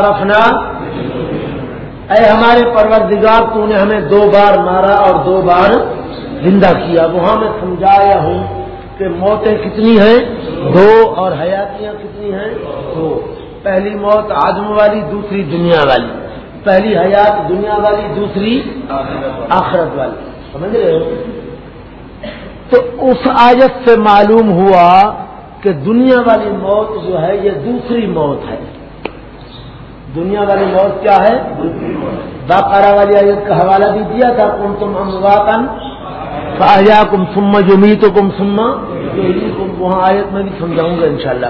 رفنا اے ہمارے پروردگار، تو نے ہمیں دو بار مارا اور دو بار زندہ کیا۔ وہاں میں سمجھایا ہوں کہ موتیں کتنی ہیں؟ دو۔ اور حیاتیاں کتنی ہیں؟ دو۔ پہلی موت آدم والی، دوسری دنیا والی۔ پہلی حیات دنیا والی، دوسری آخرت والی۔ سمجھ رہے ہو؟ تو اس آیت سے معلوم ہوا کہ دنیا والی موت جو ہے یہ دوسری موت ہے۔ دنیا والی موت کیا ہے؟ باقارہ والی آیت کا حوالہ بھی دیا تھا۔ کم تم امواقن فایا کم سما جو می تو کم سما وہاں آیت میں بھی سمجھاؤں گا انشاءاللہ۔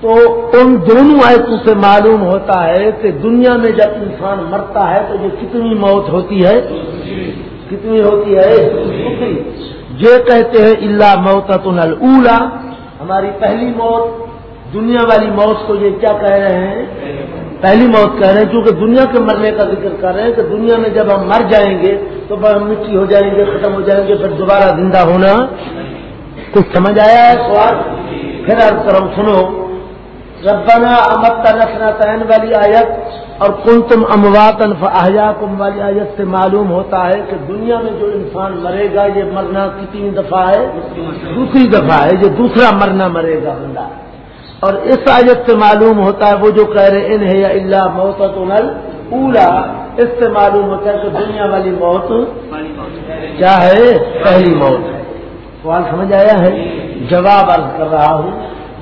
تو ان دونوں آیتوں سے معلوم ہوتا ہے کہ دنیا میں جب انسان مرتا ہے تو یہ کتنی موت ہوتی ہے؟ کتنی ہوتی ہے؟ یہ کہتے ہیں اللہ موت اولا ہماری پہلی موت، دنیا والی موت کو یہ کیا کہہ رہے ہیں؟ پہلی موت کہہ رہے ہیں، کیونکہ دنیا کے مرنے کا ذکر کر رہے ہیں کہ دنیا میں جب ہم مر جائیں گے تو ہم مٹی ہو جائیں گے، ختم ہو جائیں گے، پھر دوبارہ زندہ ہونا۔ کچھ سمجھ آیا ہے سوال؟ پھر عرض کرو سنو۔ ربنا امت نسنا تعین والی آیت۔ اور کن تم امواتن فاحیا کم والی آیت سے معلوم ہوتا ہے کہ دنیا میں جو انسان مرے گا، یہ مرنا کتنی دفعہ ہے؟ دوسری دفعہ ہے، یہ دوسرا مرنا مرے گا بندہ۔ اور اس آیت سے معلوم ہوتا ہے، وہ جو کہہ رہے ان ہے یا اللہ موت نل اولا اس سے معلوم ہوتا ہے کہ دنیا والی موت کیا ہے؟ پہلی موت ہے۔ سوال سمجھ آیا ہے؟ جواب عرض کر رہا ہوں۔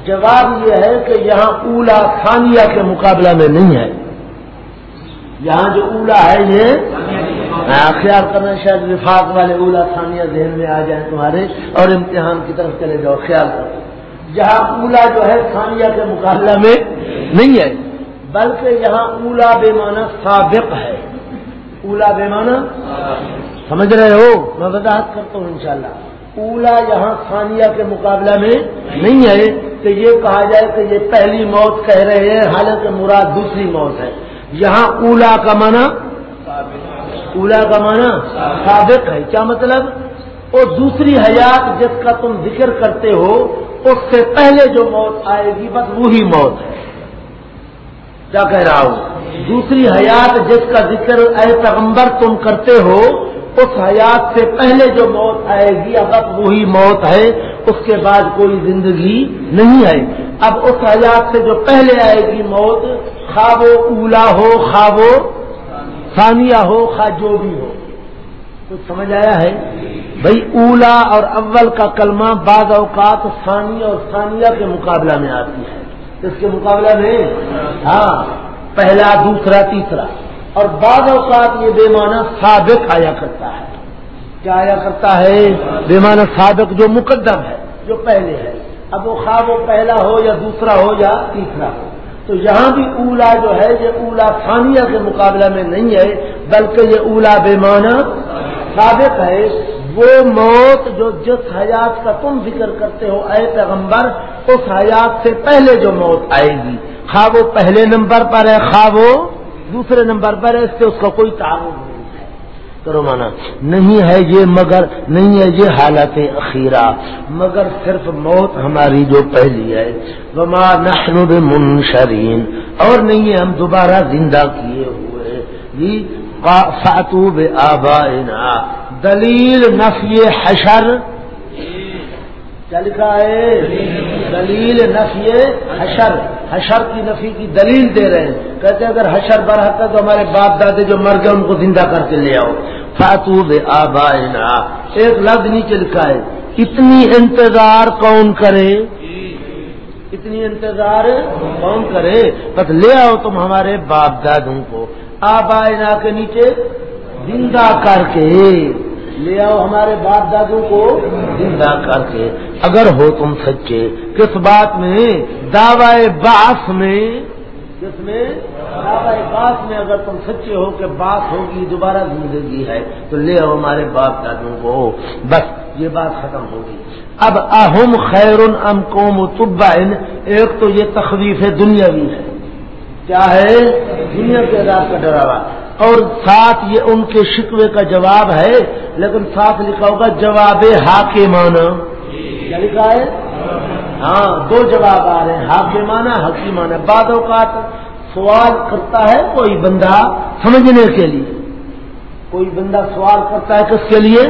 جواب یہ ہے کہ یہاں اولا ثانیہ کے مقابلہ میں نہیں ہے۔ یہاں جو اولا ہے یہ خیال کرنا شاید وفاق والے اولا ثانیہ ذہن میں آ جائیں تمہارے اور امتحان کی طرف چلے جاؤ، خیال کرو۔ جہاں اولا جو ہے ثانیہ کے مقابلہ میں نہیں ہے، بلکہ یہاں اولا بے معنی سابق ہے۔ اولا بے معنی سمجھ رہے ہو؟ میں وضاحت کرتا ہوں انشاءاللہ۔ اولا یہاں ثانیہ کے مقابلہ میں نہیں ہے کہ یہ کہا جائے کہ یہ پہلی موت کہہ رہے ہیں، حالانکہ مراد دوسری موت ہے۔ یہاں اولا کا معنی اولا کا معنی سابق ہے۔ کیا مطلب؟ اور دوسری حیات جس کا تم ذکر کرتے ہو، اس سے پہلے جو موت آئے گی، بس وہی موت ہے۔ کیا کہہ رہا ہوں؟ دوسری حیات جس کا ذکر اے پیغمبر تم کرتے ہو اس حیات سے پہلے جو موت آئے گی، اب اب وہی موت ہے، اس کے بعد کوئی زندگی نہیں ہے اب اس حیات سے جو پہلے آئے گی موت، خواب و اولا ہو، خواب و ثانیہ ہو خواہ جو بھی ہو۔ کچھ سمجھ آیا ہے؟ بھائی اولا اور اول کا کلمہ بعض اوقات ثانیہ اور ثانیہ کے مقابلہ میں آتی ہے۔ اس کے مقابلہ میں؟ ہاں پہلا، دوسرا، تیسرا۔ اور بعض اوقات یہ بے معنی سابق آیا کرتا ہے۔ کیا آیا کرتا ہے؟ بے معنی سابق جو مقدم ہے، جو پہلے ہے۔ اب وہ خواب وہ پہلا ہو یا دوسرا ہو یا تیسرا ہو۔ تو یہاں بھی اولا جو ہے، یہ اولا ثانیہ کے مقابلہ میں نہیں ہے، بلکہ یہ اولا بے معنی سابق ہے۔ وہ موت جو جس حیات کا تم ذکر کرتے ہو، اے پیغمبر، اس حیات سے پہلے جو موت آئے گی۔ خواب وہ پہلے نمبر پر ہے خواب وہ دوسرے نمبر پر ہے، اس سے اس کا کوئی تعاون نہیں ہے۔ کرو مانا، نہیں ہے یہ مگر، نہیں ہے یہ حالت اخیرہ، مگر صرف موت ہماری جو پہلی ہے۔ وما نحن منشرین اور نہیں ہے ہم دوبارہ زندہ کیے ہوئے۔ جی فاتو بے آبا دلیل نفی حشر۔ کیا لکھا ہے؟ دلیل نفی حشر۔ حشر کی نفی کی دلیل دے رہے ہیں۔ کہتے ہیں اگر حشر برحق ہے تو ہمارے باپ دادے جو مر گئے ان کو زندہ کر کے لے آؤ۔ فاتو آبا ایک لفظ نیچے لکھا ہے۔ اتنی انتظار کون کرے؟ اتنی انتظار کون کرے؟ بس لے آؤ تم ہمارے باپ دادوں کو۔ آبا کے نیچے زندہ کر کے۔ لے آؤ ہمارے باپ دادوں کو۔ زندہ کر کے۔ اگر ہو تم سچے کس بات میں؟ دعوی باس میں۔ کس میں؟ دعوی باس میں اگر تم سچے ہو کہ بات ہوگی دوبارہ زندگی ہے تو لے آؤ ہمارے باپ دادوں کو۔ بس یہ بات ختم ہوگی اب اہم خیر ام قوم طبا ایک تو یہ تخویف دنیاوی ہے۔ کیا ہے؟ دنیا کے عذاب کا ڈراوا۔ اور ساتھ یہ ان کے شکوے کا جواب ہے، لیکن ساتھ لکھا ہوگا جواب ہا کے مانا کیا لکھا ہے؟ ہاں دو جواب آ رہے ہیں حاکمانہ حکیمانہ بعد اوقات سوال کرتا ہے کوئی بندہ سمجھنے کے لیے۔ کوئی بندہ سوال کرتا ہے کس کے لیے؟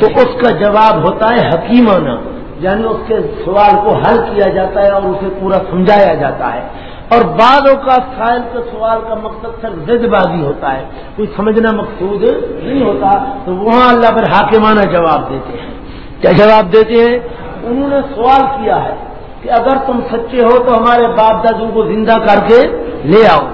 تو اس کا جواب ہوتا ہے حکیمانہ یعنی اس کے سوال کو حل کیا جاتا ہے اور اسے پورا سمجھایا جاتا ہے۔ اور بعدوں کا سائل کے سوال کا مقصد صرف زد بازی ہوتا ہے، کوئی سمجھنا مقصود نہیں ہوتا، تو وہاں اللہ پر حاکمانہ جواب دیتے ہیں۔ کیا جواب دیتے ہیں؟ انہوں نے سوال کیا ہے کہ اگر تم سچے ہو تو ہمارے باپ دادو کو زندہ کر کے لے آؤ۔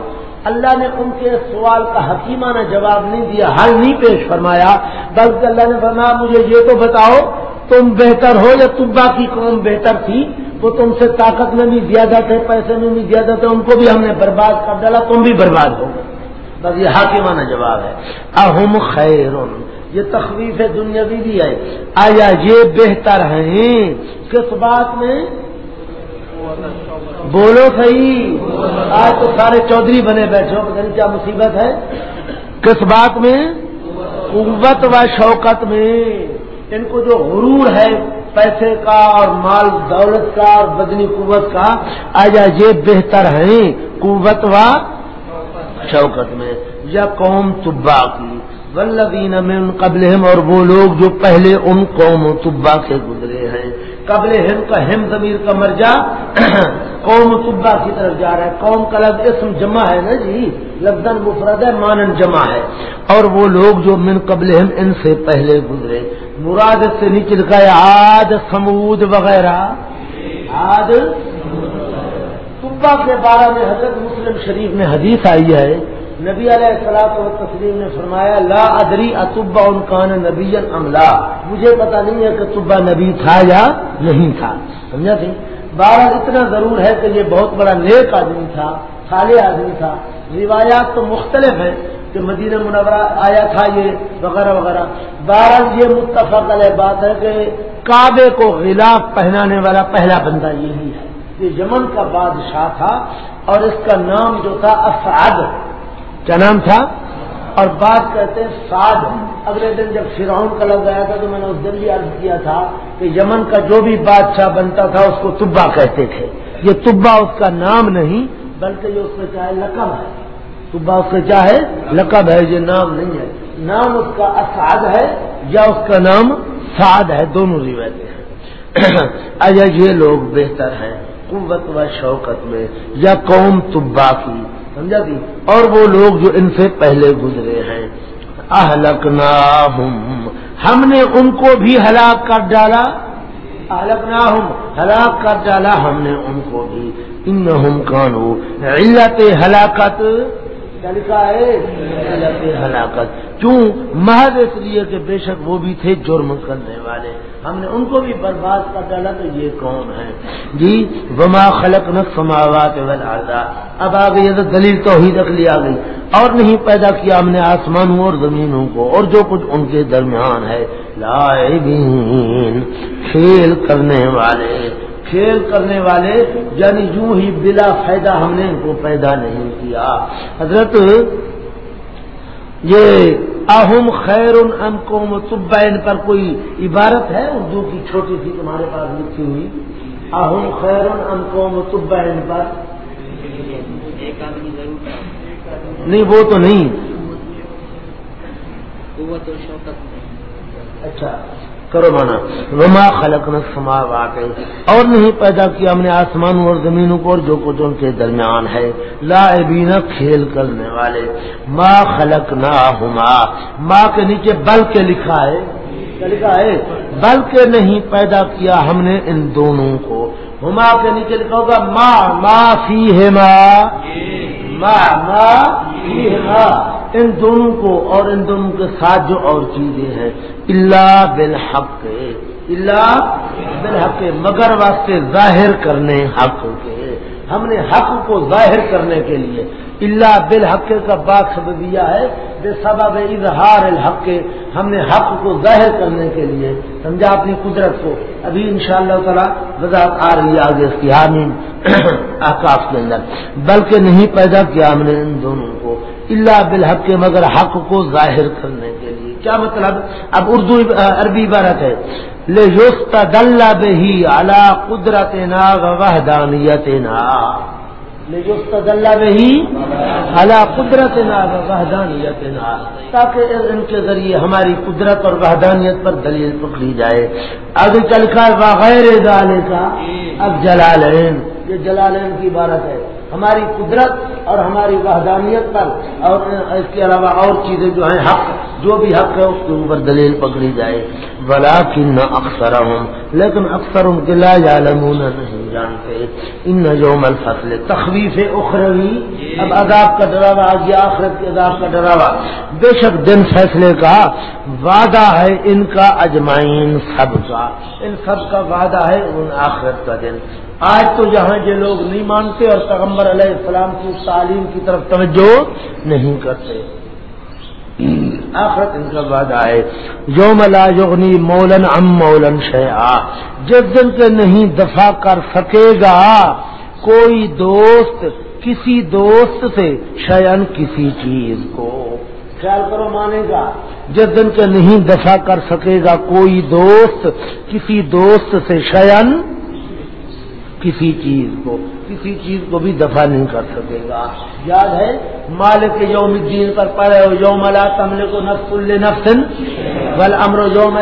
اللہ نے ان کے سوال کا حکیمانہ جواب نہیں دیا، حل نہیں پیش فرمایا، بلکہ اللہ نے فرمایا، مجھے یہ تو بتاؤ، تم بہتر ہو یا تبا کی قوم بہتر تھی؟ وہ تم سے طاقت میں بھی زیادہ تھے، پیسے میں بھی زیادہ تھے، ان کو بھی ہم نے برباد کر ڈالا، تم بھی برباد ہو گئے۔ بس یہ حاکمانہ جواب ہے۔ اہم خیر یہ تخویف دنیاوی بھی ہے۔ آیا یہ بہتر ہیں؟ کس بات میں؟ بولو صحیح۔ آج تو سارے چودھری بنے بیٹھے ہو، پتہ کیا مصیبت ہے۔ کس بات میں؟ قوت و شوکت میں۔ ان کو جو غرور ہے پیسے کا اور مال دولت کا اور بدنی قوت کا، آیا یہ بہتر ہے قوت و شوکت میں۔ یا قوم طبا کی۔ ولدین میں ان قبل ہم اور وہ لوگ جو پہلے ان قوم و طبا سے گزرے ہیں۔ قبل ہم کا ہم ضمیر کا مرجا قوم طبا کی طرف جا رہا ہے۔ قوم کا لفظ اسم جمع ہے نا جی؟ لفظ مفرد ہے، مانن جمع ہے۔ اور وہ لوگ جو من قبل ہم ان سے پہلے گزرے۔ مراد سے نیچے لکھا ہے آد سمود وغیرہ۔ آد طبا کے بارے میں حضرت مسلم شریف میں حدیث آئی ہے۔ نبی علیہ السلام و تسلیم نے فرمایا، لا ادری اتبا ان کان نبی املا مجھے پتا نہیں ہے کہ طبا نبی تھا یا نہیں تھا۔ سمجھا تھی؟ بارہ اتنا ضرور ہے کہ یہ بہت بڑا نیک آدمی تھا خالی آدمی تھا۔ روایات تو مختلف ہیں کہ مدینہ منورہ آیا تھا یہ، وغیرہ وغیرہ۔ بارہ یہ متفق علیہ بات ہے کہ کعبے کو غلاف پہنانے والا پہلا بندہ یہی ہے۔ یہ یمن کا بادشاہ تھا اور اس کا نام جو تھا اسعد کیا نام تھا؟ اور بات کہتے ہیں سعد۔ اگلے دن جب فرعون کا لگ گیا تھا تو میں نے اس دن بھی عرض کیا تھا کہ یمن کا جو بھی بادشاہ بنتا تھا اس کو تبا کہتے تھے۔ یہ تبا اس کا نام نہیں، بلکہ یہ اس کا چاہے لقب ہے۔ تبا اس کا چاہے لقب ہے، یہ نام نہیں ہے۔ نام اس کا اسعد ہے یا اس کا نام سعد ہے، دونوں روایتیں ہیں۔ اجا یہ لوگ بہتر ہیں، قوت و شوکت میں، یا قوم تبا کی سمجھا تھی اور وہ لوگ جو ان سے پہلے گزرے ہیں۔ اہلک ہم نے ان کو بھی ہلاک کر ڈالا۔ اہلک ہلاک کر ڈالا ہم نے ان کو بھی۔ ان کانو، علت ہلاکت لکھا ہے؟ ہلاکت۔ کیوں؟ محض اس لیے کہ بے شک وہ بھی تھے جرم کرنے والے۔ ہم نے ان کو بھی برباد کر ڈالا تو یہ کون ہے۔ جی وما خلق نقصات اب آ گئی تو دلیل تو ہی رکھ لیا گئی۔ اور نہیں پیدا کیا ہم نے آسمانوں اور زمینوں کو اور جو کچھ ان کے درمیان ہے۔ لائبین کھیل کرنے والے۔ کھیل کرنے والے یعنی یوں ہی بلا فائدہ ہم نے ان کو پیدا نہیں کیا۔ حضرت یہ اہم خیر ان کو متبا ان پر کوئی عبارت ہے؟ اردو کی چھوٹی سی تمہارے پاس لکھی ہوئی۔ اہم خیر ان کو متبا ان پر۔ نہیں وہ تو نہیں۔ اچھا۔ کرو مانا۔ وما خلق نسما واقع اور نہیں پیدا کیا ہم نے آسمانوں اور زمینوں کو اور جو کچھ ان کے درمیان ہے۔ لا کھیل کرنے والے۔ ماں خلق نہ ہما ماں کے نیچے بل کے لکھا ہے۔ لکھا ہے۔ بل کے نہیں پیدا کیا ہم نے ان دونوں کو۔ ہما کے نیچے لکھا ہوگا ماں ماں فی ہے ماں ماں ماں ان دونوں کو اور ان دونوں کے ساتھ جو اور چیزیں ہیں. اللہ بالحق. اللہ بالحق. مگر واسطے ظاہر کرنے حق کے. ہم نے حق کو ظاہر کرنے کے لیے اللہ بالحق کا باغ دیا ہے بے سبب اظہار الحق، ہم نے حق کو ظاہر کرنے کے لیے۔ سمجھا اپنی قدرت کو؟ ابھی ان شاء اللہ تعالیٰ وضاحت آ رہی ہے آگے اس کی۔ حامی آکاش کے اندر بلکہ نہیں پیدا کیا ہم نے ان دونوں اللہ بالحق کے مگر حق کو ظاہر کرنے کے لیے۔ کیا مطلب؟ اب اردو عربی عبارت ہے۔ لے یوست دلہ بہی اعلی قدرت نا وحدانیت نا ہی اللہ قدرت نا وحدانیت نا تاکہ ان کے ذریعے ہماری قدرت اور وحدانیت پر دلیل پکڑی جائے۔ اب چل کر بغیر ڈالے کا اب جلالین۔ یہ جلالین کی عبارت ہے۔ ہماری قدرت اور ہماری وحدانیت پر اور اس کے علاوہ اور چیزیں جو ہیں حق، جو بھی حق ہے اس کے اوپر دلیل پکڑی جائے۔ بلا کن اکثر ہوں لیکن اکثر ان کے لا نمونہ نہیں جانتے۔ ان نجوم الفصل تخویف اخروی اب عذاب کا ڈراوا آ گیا آخرت کے عذاب کا ڈراوا۔ بے شک دن فیصلے کا وعدہ ہے ان کا اجمائن سب کا۔ ان سب کا وعدہ ہے ان آخرت کا دن۔ آج تو جہاں یہ لوگ نہیں مانتے اور پیغمبر علیہ السلام کی تعلیم کی طرف توجہ نہیں کرتے۔ آخرت ان کا وعدہ ہے جو ملا یغنی مولن ام مولن شیا جس دن کے نہیں دفاع کر سکے گا، کوئی دوست کسی دوست سے شیئن کسی چیز کو۔ خیال کرو مانے گا، جس دن کے نہیں دفاع کر سکے گا، کوئی دوست کسی دوست سے شیئن کسی چیز کو، کسی چیز کو بھی دفع نہیں کر سکے گا۔ یاد ہے، مالک یوم الدین پر پڑے ہو، یوم لا تمل کو نفس نفسن بل امر یوم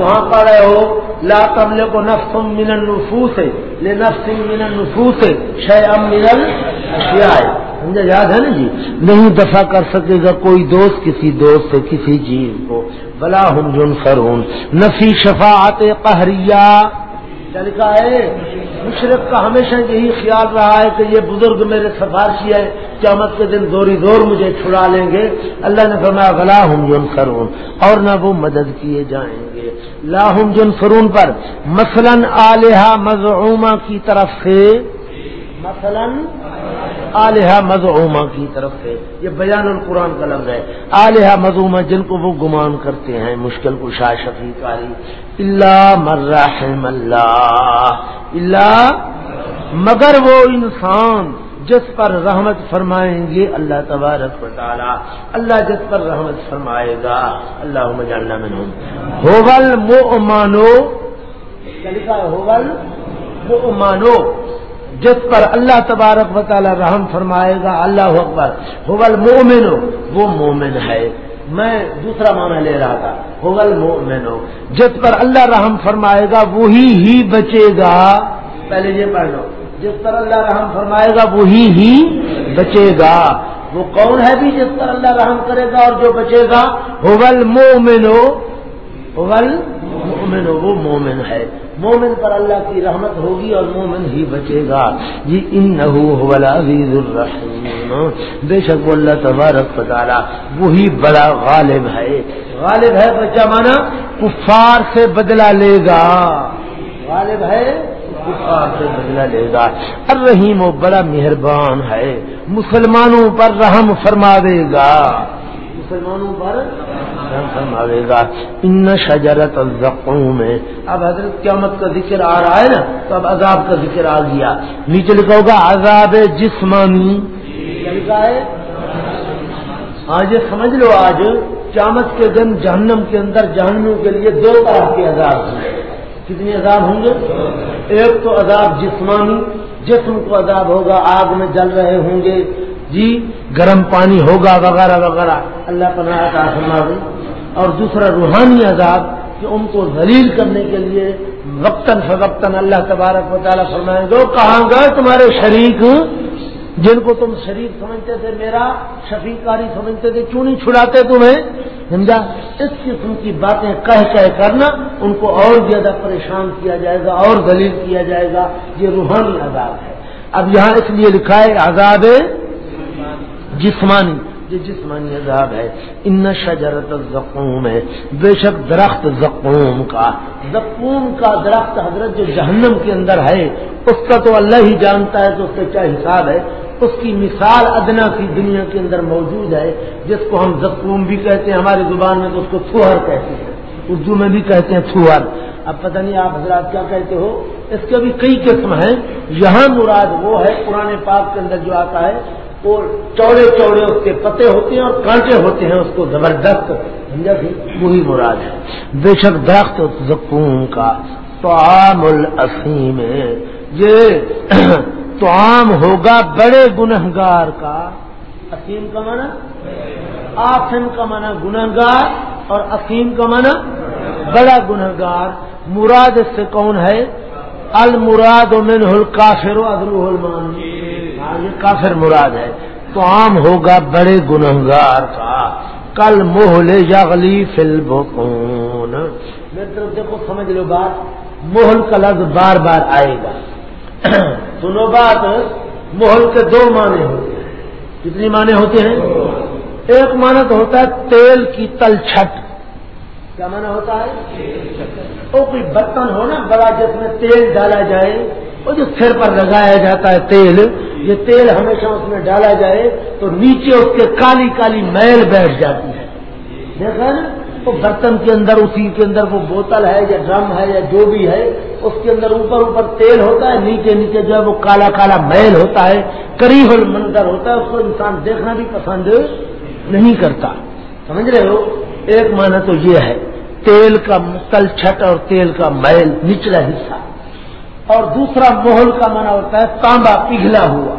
وہاں پڑے ہو، لا تمل کو نفس من النفوس لے نفس من النفوس شے ام من الاشیاء۔ سمجھا یاد ہے نا جی؟ نہیں دفع کر سکے گا کوئی دوست کسی دوست سے، کسی چیز کو۔ بلا ہم جن فرون نفی شفاعت قہریہ۔ لکھا ہے؟ مشرق کا ہمیشہ یہی خیال رہا ہے کہ یہ بزرگ میرے سفارشی ہے قیامت کے دن زوری زور مجھے چھڑا لیں گے۔ اللہ نے فرمایا بلا ہوں جن فرون اور نہ وہ مدد کیے جائیں گے۔ لاہم جن فرون پر، مثلا آلیہ مزعومہ کی طرف سے، مثلا آلیہ مزعومہ کی طرف سے۔ یہ بیان القرآن کا لفظ ہے۔ آلیہ مزعومہ جن کو وہ گمان کرتے ہیں، مشکل کو شاہ شفیع کاری۔ اللہ مرحم اللہ اللہ مگر وہ انسان جس پر رحمت فرمائیں گے اللہ تبارک و تعالی۔ اللہ جس پر رحمت فرمائے گا اللہ مجاللہ میں ہوگل مو مانو ہوگل مو مانو جس پر اللہ تبارک و تعالی رحم فرمائے گا، اللہ اکبر۔ ہوگل مومن وہ مومن ہے۔ میں دوسرا معنی لے رہا تھا ہوگل مومن جس پر اللہ رحم فرمائے گا، وہی ہی بچے گا۔ پہلے یہ پڑھ لو۔ جس پر اللہ رحم فرمائے گا، وہی ہی بچے گا۔ وہ کون ہے بھی جس پر اللہ رحم کرے گا اور جو بچے گا؟ ہوگل مومنو ہوگل مومن وہ مومن ہے۔ مومن پر اللہ کی رحمت ہوگی اور مومن ہی بچے گا۔ جی، یہ ان عزیز الرحیم۔ بے شک وہ اللہ تبارک تعالیٰ وہی بڑا غالب ہے۔ غالب ہے بچہ مانا؟ کفار سے بدلہ لے گا۔ غالب ہے کفار سے بدلہ لے گا۔ الرحیم وہ بڑا مہربان ہے۔ مسلمانوں پر رحم فرما دے گا۔ مسلمانوں پر فرماوے گا ان شجرت الزقوم میں اب حضرت قیامت کا ذکر آ رہا ہے نا، تو اب عذاب کا ذکر آ گیا۔ نیچے لکھا ہوگا عذاب جسمانی۔ لکھا ہے آج سمجھ لو آج، قیامت کے دن جہنم کے اندر جہنموں کے لیے دو طرح کے عذاب ہوں کتنے عذاب ہوں گے؟ ایک تو عذاب جسمانی، جسم کو عذاب ہوگا، آگ میں جل رہے ہوں گے۔ جی گرم پانی ہوگا وغیرہ وغیرہ۔ اللہ پر فرما دیں اور دوسرا روحانی عذاب کہ ان کو ذلیل کرنے کے لیے وقتاً فوقتاً اللہ تبارک و تعالیٰ فرمائیں گے کہاں گئے تمہارے شریک جن کو تم شریک سمجھتے تھے، میرا شفیقاری سمجھتے تھے، کیوں نہیں چھڑاتے تمہیں؟ سمجھا؟ اس قسم کی باتیں کہہ کہہ کرنا ان کو اور زیادہ پریشان کیا جائے گا، اور دلیل کیا جائے گا۔ یہ روحانی عذاب ہے۔ اب یہاں اس لیے لکھا ہے، عذاب جسمانی۔ یہ جسمانی عذاب ہے۔ ان شجرت الزقوم ہے۔ بے شک درخت زقوم کا زقوم کا درخت حضرت جو جہنم کے اندر ہے، اس کا تو اللہ ہی جانتا ہے تو اس کا کیا حساب ہے؟ اس کی مثال ادنا کی دنیا کے اندر موجود ہے، جس کو ہم زقوم بھی کہتے ہیں، ہماری زبان میں تو اس کو تھوہر کہتے ہیں۔ اردو میں بھی کہتے ہیں تھوہر۔ اب پتہ نہیں آپ حضرات کیا کہتے ہو؟ اس کے بھی کئی قسم ہیں۔ یہاں مراد وہ ہے پرانے پاک کے اندر جو آتا ہے وہ چوڑے چوڑے اس کے پتے ہوتے ہیں اور کانٹے ہوتے ہیں، اس کو زبردست سمجھا سی وہی مراد ہے۔ بے شک درخت زکون کا تو عام الفیم یہ توام ہوگا بڑے گنہگار کا۔ اسیم کا مانا آفم کا مانا گنہگار اور اسیم کا مانا بڑا گنہگار۔ مراد اس سے کون ہے؟ المراد من ہل کافر ادرو المان ہاں یہ کافر مراد ہے۔ تو عام ہوگا بڑے گنہگار کا۔ کل محل یغلی فل بکون میری طرف دیکھو سمجھ لو بات۔ محل کا لفظ بار بار آئے گا۔ سنو بات۔ محل کے دو معنی ہوتے ہیں۔ کتنی معنی ہوتے ہیں؟ ایک معنی تو ہوتا ہے تیل کی تل چھٹ۔ کیا مانا ہوتا ہے؟ وہ کوئی برتن ہو نا، بڑا جس میں تیل ڈالا جائے، وہ جو سر پر لگایا جاتا ہے تیل یہ تیل ہمیشہ اس میں ڈالا جائے تو نیچے اس کے کالی کالی میل بیٹھ جاتی ہے۔ دیکھا نا وہ برتن کے اندر، اسی کے اندر وہ بوتل ہے یا ڈرم ہے یا جو بھی ہے، اس کے اندر اوپر اوپر تیل ہوتا ہے، نیچے نیچے جو ہے وہ کالا کالا میل ہوتا ہے، قریب المنظر ہوتا ہے، اس کو انسان دیکھنا بھی پسند نہیں کرتا۔ سمجھ رہے ہو؟ ایک معنی تو یہ ہے، تیل کا تل چھٹ اور تیل کا میل نچلا حصہ۔ اور دوسرا محل کا معنی ہوتا ہے تانبا پگھلا ہوا۔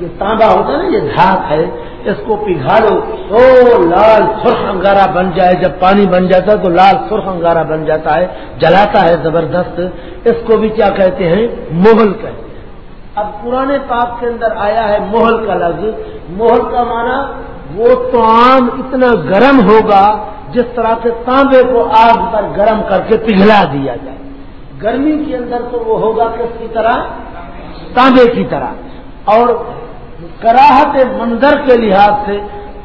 یہ تانبا ہوتا ہے نا، یہ دھات ہے، اس کو پگھالو تو لال سرخ انگارا بن جائے۔ جب پانی بن جاتا ہے تو لال سرخ انگارا بن جاتا ہے، جلاتا ہے زبردست۔ اس کو بھی کیا کہتے ہیں؟ محل کہتے ہیں۔ اب پرانے پاک کے اندر آیا ہے محل کا لفظ۔ محل کا معنی وہ تو عام اتنا گرم ہوگا جس طرح سے تانبے کو آگ پر گرم کر کے پگھلا دیا جائے۔ گرمی کے اندر تو وہ ہوگا کس کی طرح؟ تانبے کی طرح۔ اور کراہت منظر کے لحاظ سے،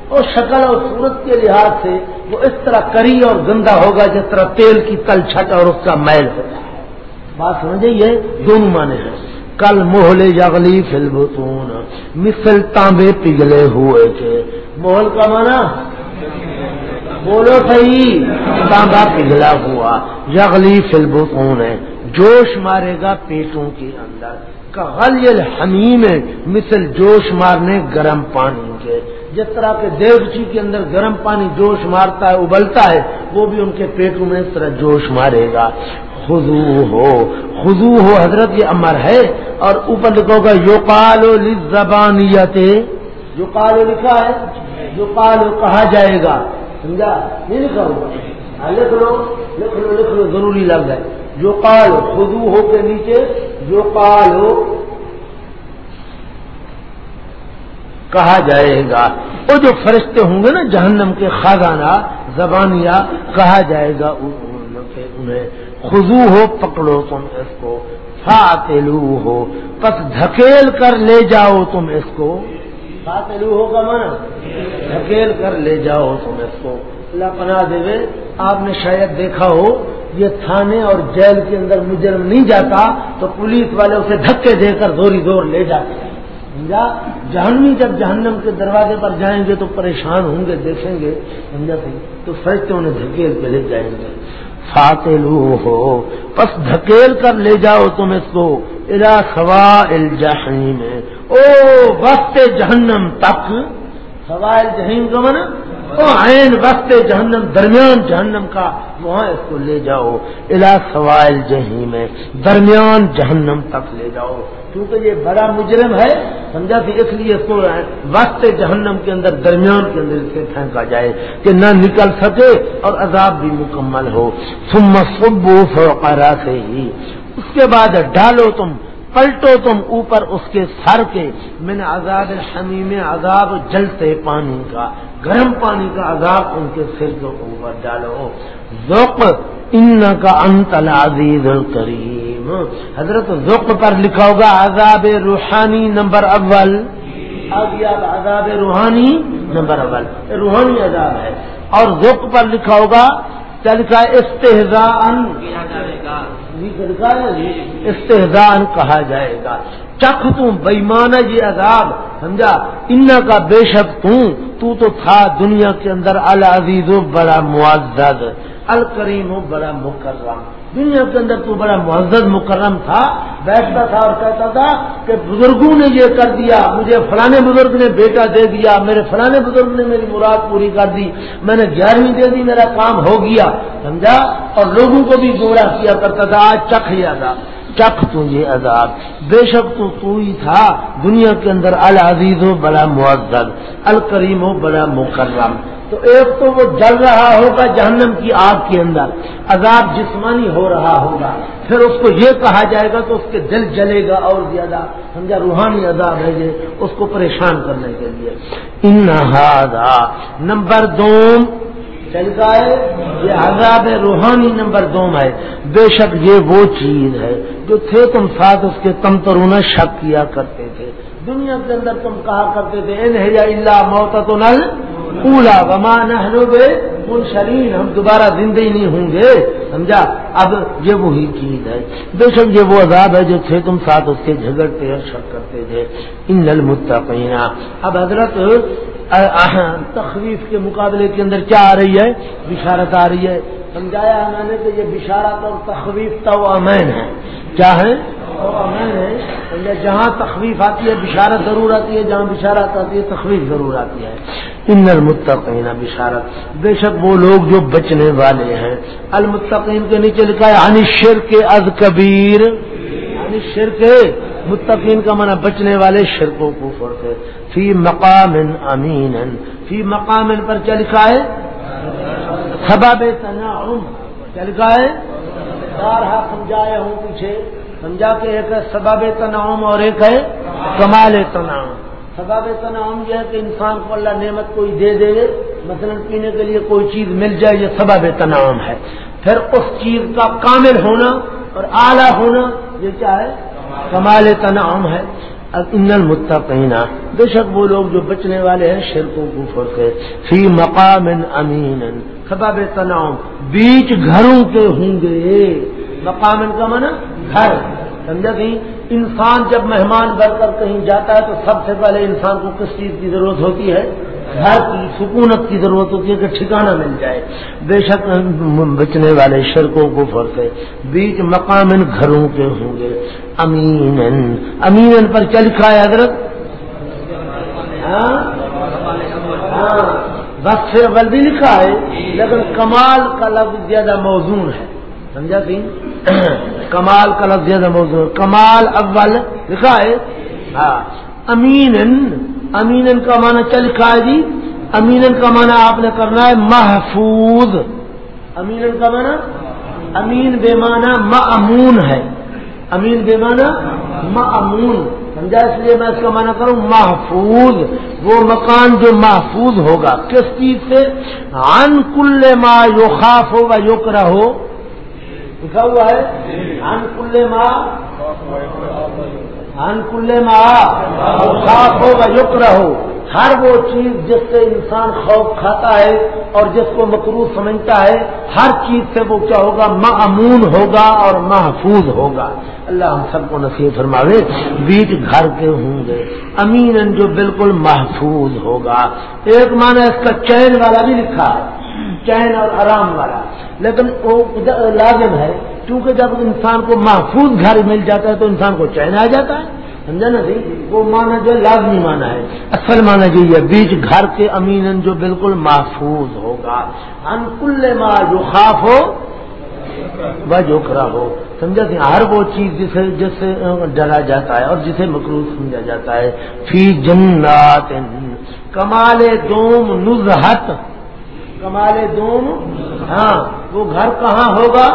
اور شکل اور صورت کے لحاظ سے وہ اس طرح کری اور گندا ہوگا جس طرح تیل کی تل چھٹ اور اس کا میل ہوتا ہے۔ بات سمجھے یہ؟ دونوں معنی ہیں۔ کل محلے جگلی فلبتون مثل تانبے پگھلے ہوئے تھے محل کا معنی؟ بولو صحیح تانبا پگھلا ہوا، یغلی فلبتون ہے جوش مارے گا پیٹوں کے اندر غلی حمیم ہے مثل جوش مارنے گرم پانی کے۔ جس طرح کے دیوچی کے اندر گرم پانی جوش مارتا ہے، ابلتا ہے، وہ بھی ان کے پیٹوں میں اس طرح جوش مارے گا۔ خزو ہو خزو ہو، حضرت یہ امر ہے، اور اوپر لکھو گا یو پالو زبانیت جو پالو لکھا ہے؟ جو پالو کہا جائے گا۔ سمجھا؟ نہیں لکھا ہوگا۔ لکھ لو لکھ لو لکھ لو، ضروری لفظ ہے۔ جو پال خدو ہو کے نیچے، جو پال ہو کہا جائے گا۔ وہ جو فرشتے ہوں گے نا، جہنم کے خزانہ، زبانیہ، کہا جائے گا انہیں۔ خزو ہو، پکڑو تم اس کو۔ فاتلو ہو۔ پس دھکیل کر لے جاؤ تم اس کو۔ فاتلو ہو کا من دھکیل کر لے جاؤ تم اس کو۔ اللہ پناہ دے آپ نے شاید دیکھا ہو، یہ تھانے اور جیل کے اندر مجرم نہیں جاتا تو پولیس والے اسے دھکے دے کر زوری زور لے جاتے ہیں۔ سمجھا؟ جہنمی جب جہنم کے دروازے پر جائیں گے تو پریشان ہوں گے، دیکھیں گے۔ سمجھا سی تو فرشتے انہیں دھکیل کے لے جائیں گے۔ فاتلو ہو پس دھکیل کر لے جاؤ تم اس کو الا سوا الجحیم او وقت جہنم تک سوائے جہین کا من عین وقت جہنم، درمیان جہنم کا، وہاں اس کو لے جاؤ الا سوائل جہیم ہے درمیان جہنم تک لے جاؤ۔ کیونکہ یہ بڑا مجرم ہے، سمجھا؟ کہ اس لیے اس کو وقت جہنم کے اندر، درمیان کے اندر اسے پھینکا جائے کہ نہ نکل سکے اور عذاب بھی مکمل ہو۔ ثم سبو فوقرا سے ہی اس کے بعد ڈالو تم پلٹو تم اوپر اس کے سر کے۔ میں نے عذاب حمیم، عذاب جلتے پانی کا۔ گرم پانی کا عذاب ان کے سر کے اوپر ڈالو۔ ذوق ان کا انت العزیز الکریم۔ حضرت ذوق پر لکھا ہوگا عذاب روحانی نمبر اول۔ اب عذاب روحانی نمبر اول۔ روحانی عذاب ہے۔ اور ذوق پر لکھا ہوگا لکھا استحزان استحزان کہا جائے گا۔ چکھ تم بےمانہ یہ عذاب، سمجھا؟ ان کا بے شک توں، تو تو تھا دنیا کے اندر العزیز و بڑا معزز، الکریم و بڑا مکرم دنیا کے اندر تو بڑا معزز مکرم تھا، بیٹھتا تھا اور کہتا تھا کہ بزرگوں نے یہ کر دیا، مجھے فلانے بزرگ نے بیٹا دے دیا، میرے فلانے بزرگ نے میری مراد پوری کر دی، میں نے گیارہویں دے دی، میرا کام ہو گیا، سمجھا؟ اور لوگوں کو بھی گوڑا کیا کرتا تھا، آج چکھ لیا تھا چکھ تو یہ عذاب بے شک تو تو ہی تھا، دنیا کے اندر العزیز ہو بڑا معزز، الکریم ہو بڑا مکرم۔ تو ایک تو وہ جل رہا ہوگا جہنم کی آگ کے اندر، عذاب جسمانی ہو رہا ہوگا۔ پھر اس کو یہ کہا جائے گا تو اس کے دل جلے گا اور زیادہ، سمجھا، روحانی عذاب ہے یہ، اس کو پریشان کرنے کے لیے۔ ان نمبر دو چلتا ہے؟ یہ عذاب روحانی نمبر دو ہے۔ بے شک یہ وہ چیز ہے جو تھے تم ساتھ اس کے تم ترونا شک کیا کرتے تھے۔ دنیا کے اندر تم کہا کرتے تھے، ان ہے اللہ موت تو نل اولا وما نہلو بے منشرین ہم دوبارہ زندہ ہی نہیں ہوں گے، سمجھا؟ اب یہ وہی چیز ہے۔ بے شک یہ وہ عذاب ہے جو تھے تم ساتھ اس کے جھگڑتے اور شک کرتے تھے۔ ان المتقین اب حضرت تخویف کے مقابلے کے اندر کیا آ رہی ہے؟ بشارت آ رہی ہے۔ سمجھایا میں نے کہ یہ بشارت اور تخویف تو امین ہے کیا ہے جہاں تخویف آتی ہے، بشارت ضرور آتی ہے، جہاں بشارت آتی ہے، تخویف ضرور آتی ہے۔ ان المتقین بشارت۔ بے شک وہ لوگ جو بچنے والے ہیں۔ المتقین کے نیچے لکھا ہے انشر کے از کبیر انشر کے متقین کا منع بچنے والے شرکوں کو فرق فی مقام امین۔ فی مقام پر کیا لکھا ہے؟ سباب تنعم کیا لکھا ہے؟ بارہا سمجھایا ہوں پیچھے۔ سمجھا کہ ایک ہے سباب تنعم اور ایک ہے کمال تنعم۔ سباب تنعم یہ ہے کہ انسان کو اللہ نعمت کوئی دے دے، مثلا پینے کے لیے کوئی چیز مل جائے، یہ سباب تنعم ہے۔ پھر اس چیز کا کامل ہونا اور اعلیٰ ہونا، یہ کیا ہے؟ کمال تنعم ہے۔ ان المتقین، بے شک وہ لوگ جو بچنے والے ہیں، شرکوں کو سے فی مقام امین۔ خباب تناؤ بیچ گھروں کے ہوں گے۔ مقام ان کا مانا گھر۔ سمجھا کہیں انسان جب مہمان بن کر کہیں جاتا ہے تو سب سے پہلے انسان کو کس چیز کی ضرورت ہوتی ہے؟ گھر کی، سکونت کی ضرورت ہوتی ہے کہ ٹھکانہ مل جائے۔ بے شک بچنے والے شرکوں کو فرق ہے۔ بیچ مقام ان گھروں کے ہوں گے۔ امین امین پر کیا لکھا ہے حضرت؟ ہاں؟, ہاں۔ سے بھی لکھا ہے، لیکن کمال کا لفظ زیادہ موزون ہے۔ سمجھا سی کمال کا لفظ زیادہ موزون کمال اول لکھا ہے۔ ہاں۔ امین امین کا معنی چل لکھا ہے جی۔ امین کا معنی آپ نے کرنا ہے محفوظ۔ امین کا معنی؟ امین بے معنی معمون ہے۔ امین بے معنی معمون سمجھا اس لیے میں اس کا معنی کروں محفوظ۔ وہ مکان جو محفوظ ہوگا۔ کس چیز سے؟ ان کل ما یو خاف ہو یوک رہو لکھا ہوا ہے ان ماں ان ماں خاف ہو رہو ہر وہ چیز جس سے انسان خوف کھاتا ہے اور جس کو مکرو سمجھتا ہے، ہر چیز سے وہ کیا ہوگا؟ معمون ہوگا اور محفوظ ہوگا۔ اللہ ہم سب کو نصیحت فرماوے بیچ گھر کے ہوں گے امین جو بالکل محفوظ ہوگا۔ ایک معنی اس کا چین والا بھی لکھا ہے۔ چین اور آرام والا۔ لیکن وہ لازم ہے، کیونکہ جب انسان کو محفوظ گھر مل جاتا ہے تو انسان کو چین آ جاتا ہے۔ سمجھا نا جی؟ وہ مانا جو لازمی مانا ہے۔ اصل مانا جو یہ بیچ گھر کے امین جو بالکل محفوظ ہوگا۔ ان کل ماں جو خواب ہو وہ جو کرا ہو سمجھا سی ہر وہ چیز جسے جس سے ڈرا جاتا ہے اور جسے مقروض سمجھا جاتا ہے۔ فی جنات کمال دوم نزحت کمال دوم ہاں وہ گھر کہاں ہوگا؟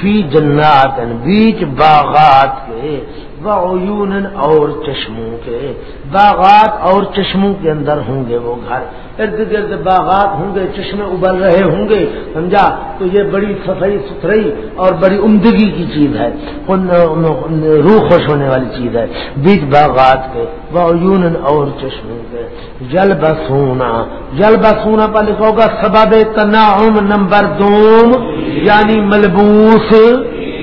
فی جنات بیچ باغات کے وعیون اور چشموں کے باغات اور چشموں کے اندر ہوں گے وہ گھر۔ ارد گرد باغات ہوں گے، چشمے ابل رہے ہوں گے، سمجھا؟ تو یہ بڑی صفائی ستھرائی اور بڑی عمدگی کی چیز ہے۔ روح خوش ہونے والی چیز ہے۔ بیچ باغات کے وعیون اور چشموں کے۔ جل بسونا جل بسونا پر لکھو گا سبب تناعم نمبر دوم یعنی ملبوس۔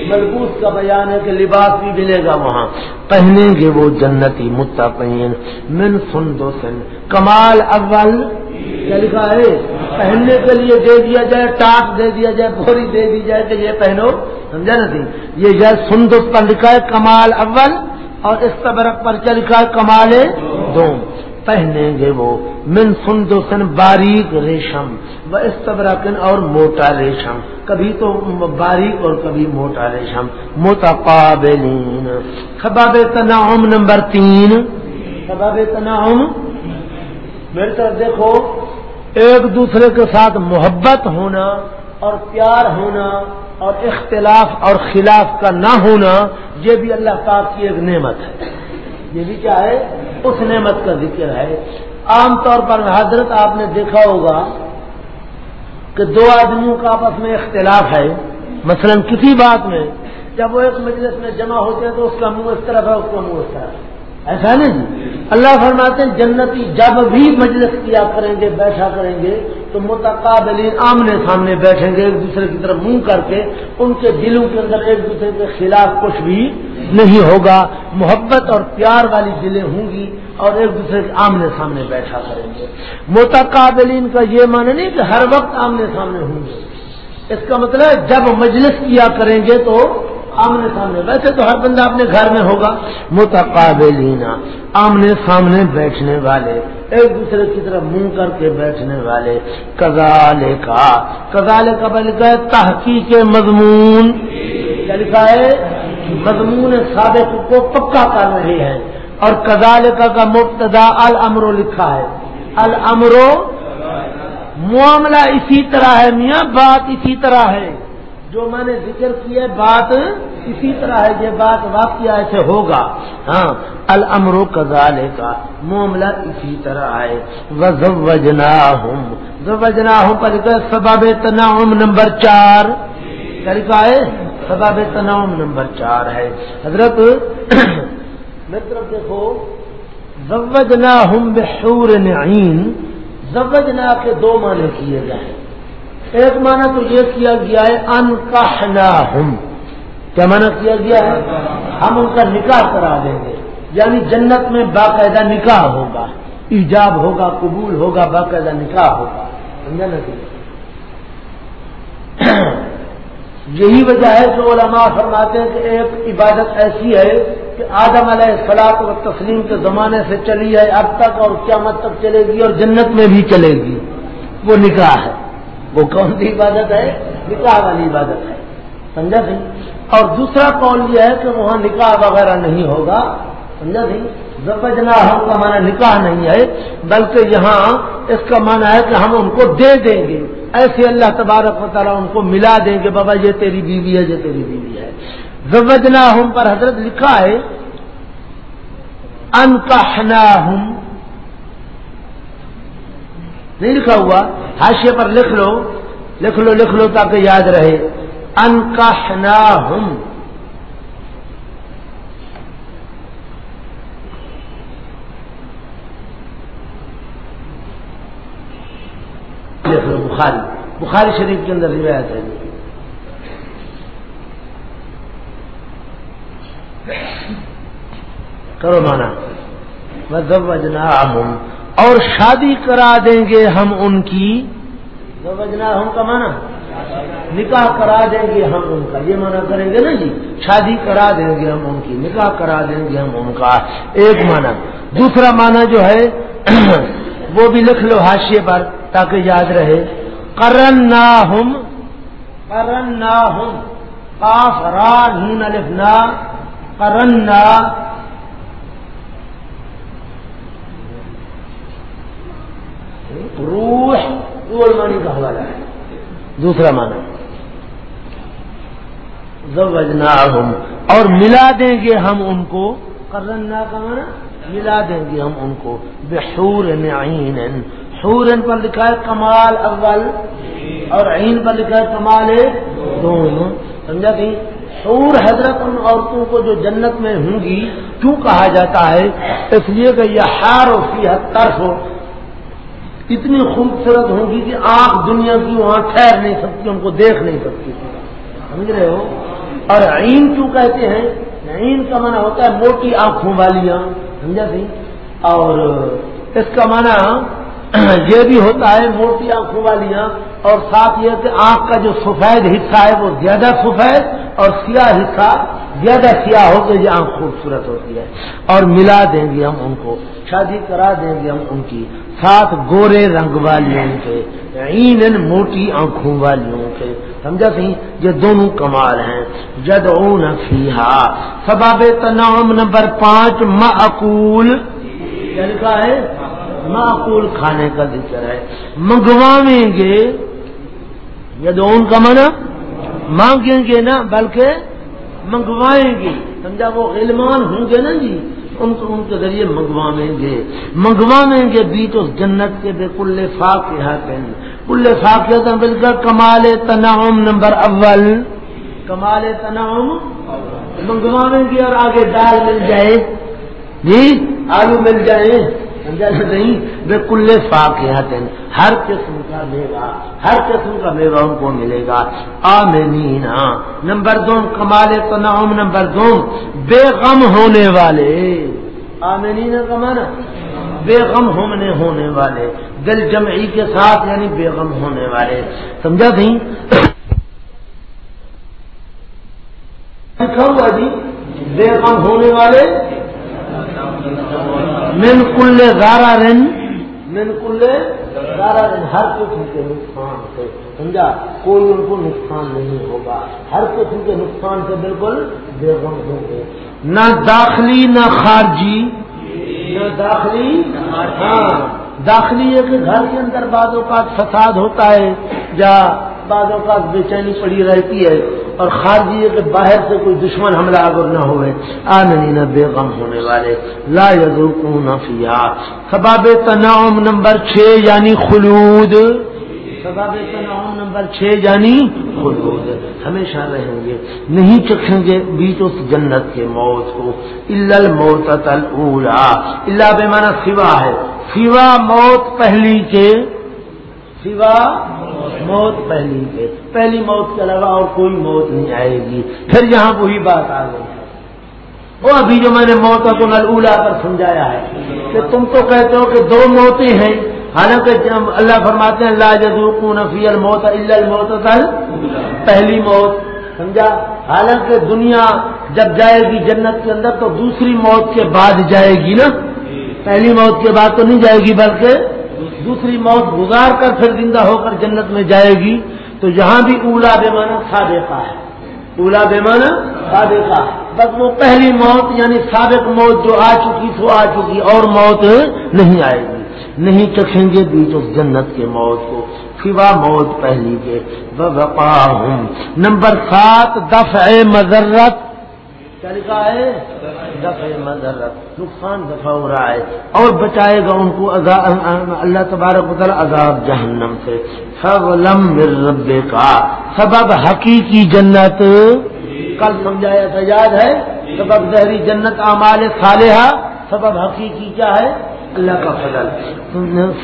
ملبوس کا بیان ہے کہ لباس بھی ملے گا وہاں۔ پہنیں گے وہ جنتی متقین۔ من سن دو سن کمال اول۔ کیا لکھا ہے؟ پہننے کے لیے دے دیا جائے، ٹاٹ دے دیا جائے بوری دے دی جائے کہ یہ پہنو۔ سمجھا نا تھی؟ یہ جیسے سندس پر لکھا ہے کمال اول اور استبرک پر کیا لکھا ہے؟ کمال دوم۔ پہنیں گے وہ۔ من سن باریک ریشم، و استبرکن اور موٹا ریشم۔ کبھی تو باریک اور کبھی موٹا ریشم۔ متقابلین۔ خباب تنعم نمبر تین۔ خباب تنعم۔ میری طرف دیکھو، ایک دوسرے کے ساتھ محبت ہونا اور پیار ہونا اور اختلاف اور خلاف کا نہ ہونا، یہ بھی اللہ پاک کی ایک نعمت ہے۔ یہ بھی کیا ہے؟ اس نعمت کا ذکر ہے۔ عام طور پر حضرت آپ نے دیکھا ہوگا کہ دو آدمیوں کا آپس میں اختلاف ہے۔ مثلا کسی بات میں جب وہ ایک مجلس میں جمع ہوتے ہیں تو اس کا منہ اس طرف ہے، اس کا منہ اس طرف ہے۔ ایسا نہیں جی اللہ فرماتے ہیں، جنتی جب بھی مجلس کیا کریں گے، بیٹھا کریں گے تو متقابلین آمنے سامنے بیٹھیں گے، ایک دوسرے کی طرف منہ کر کے ان کے دلوں کے اندر ایک دوسرے کے خلاف کچھ بھی نہیں ہوگا، محبت اور پیار والی دلیں ہوں گی اور ایک دوسرے کے آمنے سامنے بیٹھا کریں گے۔ متقابلین کا یہ معنی نہیں کہ ہر وقت آمنے سامنے ہوں گے۔ اس کا مطلب ہے جب مجلس کیا کریں گے تو آمنے سامنے، ویسے تو ہر بندہ اپنے گھر میں ہوگا۔ متقابلین، آمنے سامنے بیٹھنے والے، ایک دوسرے کی طرف منہ کر کے بیٹھنے والے۔ کزالے کا کزالے کا لکھا ہے تحقیق مضمون۔ یعنی کیا لکھا ہے مضمون سابق کو پکا کر رہے ہیں۔ اور کزال کا مبتدا المرو لکھا ہے۔ المرو معاملہ اسی طرح ہے میاں، بات اسی طرح ہے۔ جو میں نے ذکر کیا بات اسی طرح ہے، یہ بات واقعہ ایسے ہوگا۔ ہاں المرو کزال کا معاملہ اسی طرح ہے۔ وجنا ہوں پر سباب تناؤم نمبر چار۔ طریقہ ہے؟ سباب تناؤم نمبر چار ہے۔ حضرت طرف دیکھو زوجنا ہم بحور نعین زوجنا کے دو معنی کیے گئے۔ ایک معنی تو یہ کیا گیا ہے ان کا کیا معنی کیا گیا ہے؟ ہم ان کا نکاح کرا دیں گے۔ یعنی جنت میں باقاعدہ نکاح ہوگا۔ ایجاب ہوگا، قبول ہوگا، باقاعدہ نکاح ہوگا۔ سمجھا نا جی؟ یہی وجہ ہے کہ علماء فرماتے ہیں کہ ایک عبادت ایسی ہے کہ آدم علیہ السلاط و تسلیم کے زمانے سے چلی ہے، اب تک اور قیامت تک چلے گی اور جنت میں بھی چلے گی۔ وہ نکاح ہے۔ وہ کون سی عبادت ہے؟ نکاح والی عبادت ہے۔ سمجھا سی اور دوسرا قول یہ ہے کہ وہاں نکاح وغیرہ نہیں ہوگا۔ سمجھا سی زبجنا ہم کا معنی نکاح نہیں ہے، بلکہ یہاں اس کا معنی ہے کہ ہم ان کو دے دیں گے۔ ایسے اللہ تبارک و تعالیٰ ان کو ملا دیں گے بابا یہ تیری بیوی ہے، یہ تیری بیوی ہے۔ زبجنا ہم پر حضرت لکھا ہے ان کا نہیں لکھا ہوا، حاشیے پر لکھ لو لکھ لو لکھ لو تاکہ یاد رہے۔ ان کا لو بخاری. بخاری شریف کے اندر روایت ہے جی. کرو مانا. مذہب وجنا اور شادی کرا دیں گے ہم ان کی. وجنا ہم کا مانا. نکاح کرا دیں گے ہم ان کا. یہ مانا کریں گے نا جی. شادی کرا دیں گے ہم ان کی. نکاح کرا دیں گے ہم ان کا. ایک مانا. دوسرا مانا جو ہے، وہ بھی لکھ لو حاشیے پر تاکہ یاد رہے. کرن نہ ہم کرن نہ ہم کاف را لکھنا کرن نہ روح مانی کا حوالہ ہے۔ دوسرا معنی۔ زوجنا اور ملا دیں گے ہم ان کو۔ کرنا کا معنی ملا دیں گے ہم ان کو۔ بحور عین حور پر لکھا ہے کمال اول اور عین پر لکھا ہے کمال دونوں سمجھا کہ حور حضرت ان عورتوں کو جو جنت میں ہوں گی، کیوں کہا جاتا ہے؟ اس لیے کہ یہ ہار و فیحت طرف ہو اتنی خوبصورت ہوں گی کہ آنکھ دنیا کی وہاں ٹھہر نہیں سکتی ان کو دیکھ نہیں سکتی۔ سمجھ رہے ہو؟ اور عین کیوں کہتے ہیں؟ عین کا معنی ہوتا ہے موٹی آنکھوں والیاں سمجھا سی اور اس کا معنی یہ بھی ہوتا ہے موٹی آنکھوں والیاں اور ساتھ یہ کہ آنکھ کا جو سفید حصہ ہے وہ زیادہ سفید اور سیاہ حصہ زیادہ سیاہ ہو تو یہ آنکھ خوبصورت ہوتی ہے اور ملا دیں گے ہم ان کو، شادی کرا دیں گے ہم ان کی ساتھ گورے رنگ والیوں کے این موٹی آنکھوں والیوں کے۔ سمجھا سی؟ یہ دونوں کمال ہیں۔ جد اون فیحا سباب تنام نمبر پانچ معقول یعنی کیا ہے؟ معقول کھانے کا ذکر ہے۔ منگوائیں گے، یہ دون کا منع، مانگیں گے نا بلکہ منگوائیں گے۔ سمجھا، وہ علمان ہوں گے نا جی ان کو ان کے ذریعے منگوائیں گے۔ منگوائیں گے بیچ اس جنت کے بے کل فاق کل فاق مل کر کمال تنعم نمبر اول۔ کمال تنعم منگوائیں گے اور آگے دال مل جائے۔ جی آلو مل جائے۔ نہیں؟ بے کل فاق ہر قسم کا میوہ، ہر قسم کا میوہ ان کو ملے گا۔ آمینینا نمبر دو، کمال تنعم نمبر دو۔ بے غم ہونے والے۔ آمینینا کمانا بے غم ہونے ہونے والے۔ دل جمعی کے ساتھ یعنی بے غم ہونے والے۔ سمجھا تھی جی بے غم ہونے والے۔ من کل زارا رن من کل زارا رن ہر قسم کے نقصان سے سمجھا؟ کوئی ان کو نقصان نہیں ہوگا؟ ہر قسم کے نقصان سے بالکل بے غم ہوں گے۔ نہ داخلی نہ خارجی. نہ داخلی ہاں۔ داخلی ہے کہ گھر کے اندر بعض اوقات فساد ہوتا ہے یا بعض اوقات بے چینی پڑی رہتی ہے۔ اور خارجی ہے کہ باہر سے کوئی دشمن حملہ اگر نہ ہوئے۔ آمنی نہ بے غم ہونے والے۔ لا نہ فیا سباب تنعم نمبر چھ یعنی خلود۔ سباب تنعم نمبر چھ یعنی خلود۔ ہمیشہ رہیں گے۔ نہیں چکھیں گے بیچ اس جنت کے موت کو۔ الموت اولا اللہ بے مانا سوا ہے۔ سوا موت پہلی کے سوا موت پہلی کے پہلی موت کے علاوہ اور کوئی موت نہیں آئے گی۔ پھر یہاں وہی بات آ گئی ہے۔ وہ ابھی جو میں نے موت کو نلولا پر سمجھایا ہے کہ تم تو کہتے ہو کہ دو موتیں ہیں۔ حالانکہ اللہ فرماتے ہیں اللہ جدو نفی الموت اللہ الموت پہلی موت، سمجھا؟ حالانکہ دنیا جب جائے گی جنت کے اندر تو دوسری موت کے بعد جائے گی نا۔ پہلی موت کے بعد تو نہیں جائے گی بلکہ دوسری موت گزار کر پھر زندہ ہو کر جنت میں جائے گی، تو یہاں بھی اولا بیمانہ سابقہ ہے۔ اولا بیمانہ سابقہ بس وہ پہلی موت یعنی سابق موت جو آ چکی، تو آ چکی، اور موت نہیں آئے گی۔ نہیں چکھیں گے بیچ اس جنت کے موت کو، سوا موت پہلی کے۔ بپا ہوں نمبر سات، دفع مذرت۔ کیا لکھا ہے؟ دفع مذرت نقصان دفع ہو رہا ہے۔ اور بچائے گا ان کو اللہ تبارک تعالیٰ عذاب جہنم سے۔ سب من رب کا سبب حقیقی جنت۔ کل سمجھایا تھا، یاد ہے؟ سبب زہری جنت، اعمال صالحہ۔ سبب حقیقی کیا ہے؟ اللہ کا فضل۔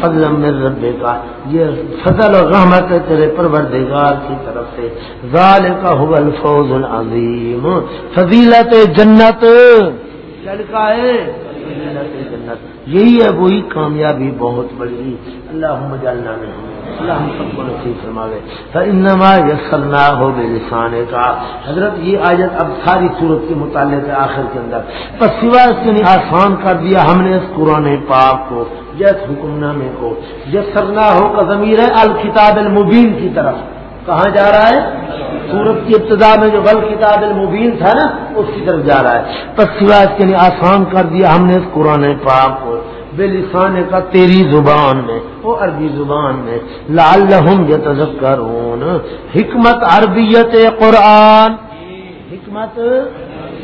فضل میں رب کا یہ فضل اور رحمت ہے تیرے پروردگار کی طرف سے۔ ظال کا حب الفوز العظیم۔ فضیلت جنت۔ کا ہے۔ جنت یہی ہے، وہی کامیابی بہت بڑی۔ اللہ جلنا نہیں اللہ ہم سب کو نصیب فرما گئے انما یسرنا ہو بے لسان کا حضرت، یہ آیت اب ساری صورت کے متعلق ہے آخر کے اندر۔ بس سوائے اس کے آسان کر دیا، ہم نے اس قرآن پاک کو۔ جس حکم نامے کو یسرنا ہو کا ضمیر ہے الکتاب المبین کی طرف۔ کہاں جا رہا ہے؟ سورت کی ابتدا میں جو غلط کتاب المبین تھا نا، اس کی طرف جا رہا ہے۔ بس سوائے اس کے لیے آسان کر دیا ہم نے اس قرآن پاک کو۔ بے لسان کا تیری زبان میں وہ عربی زبان میں لال لہم حکمت عربیت قرآن۔ حکمت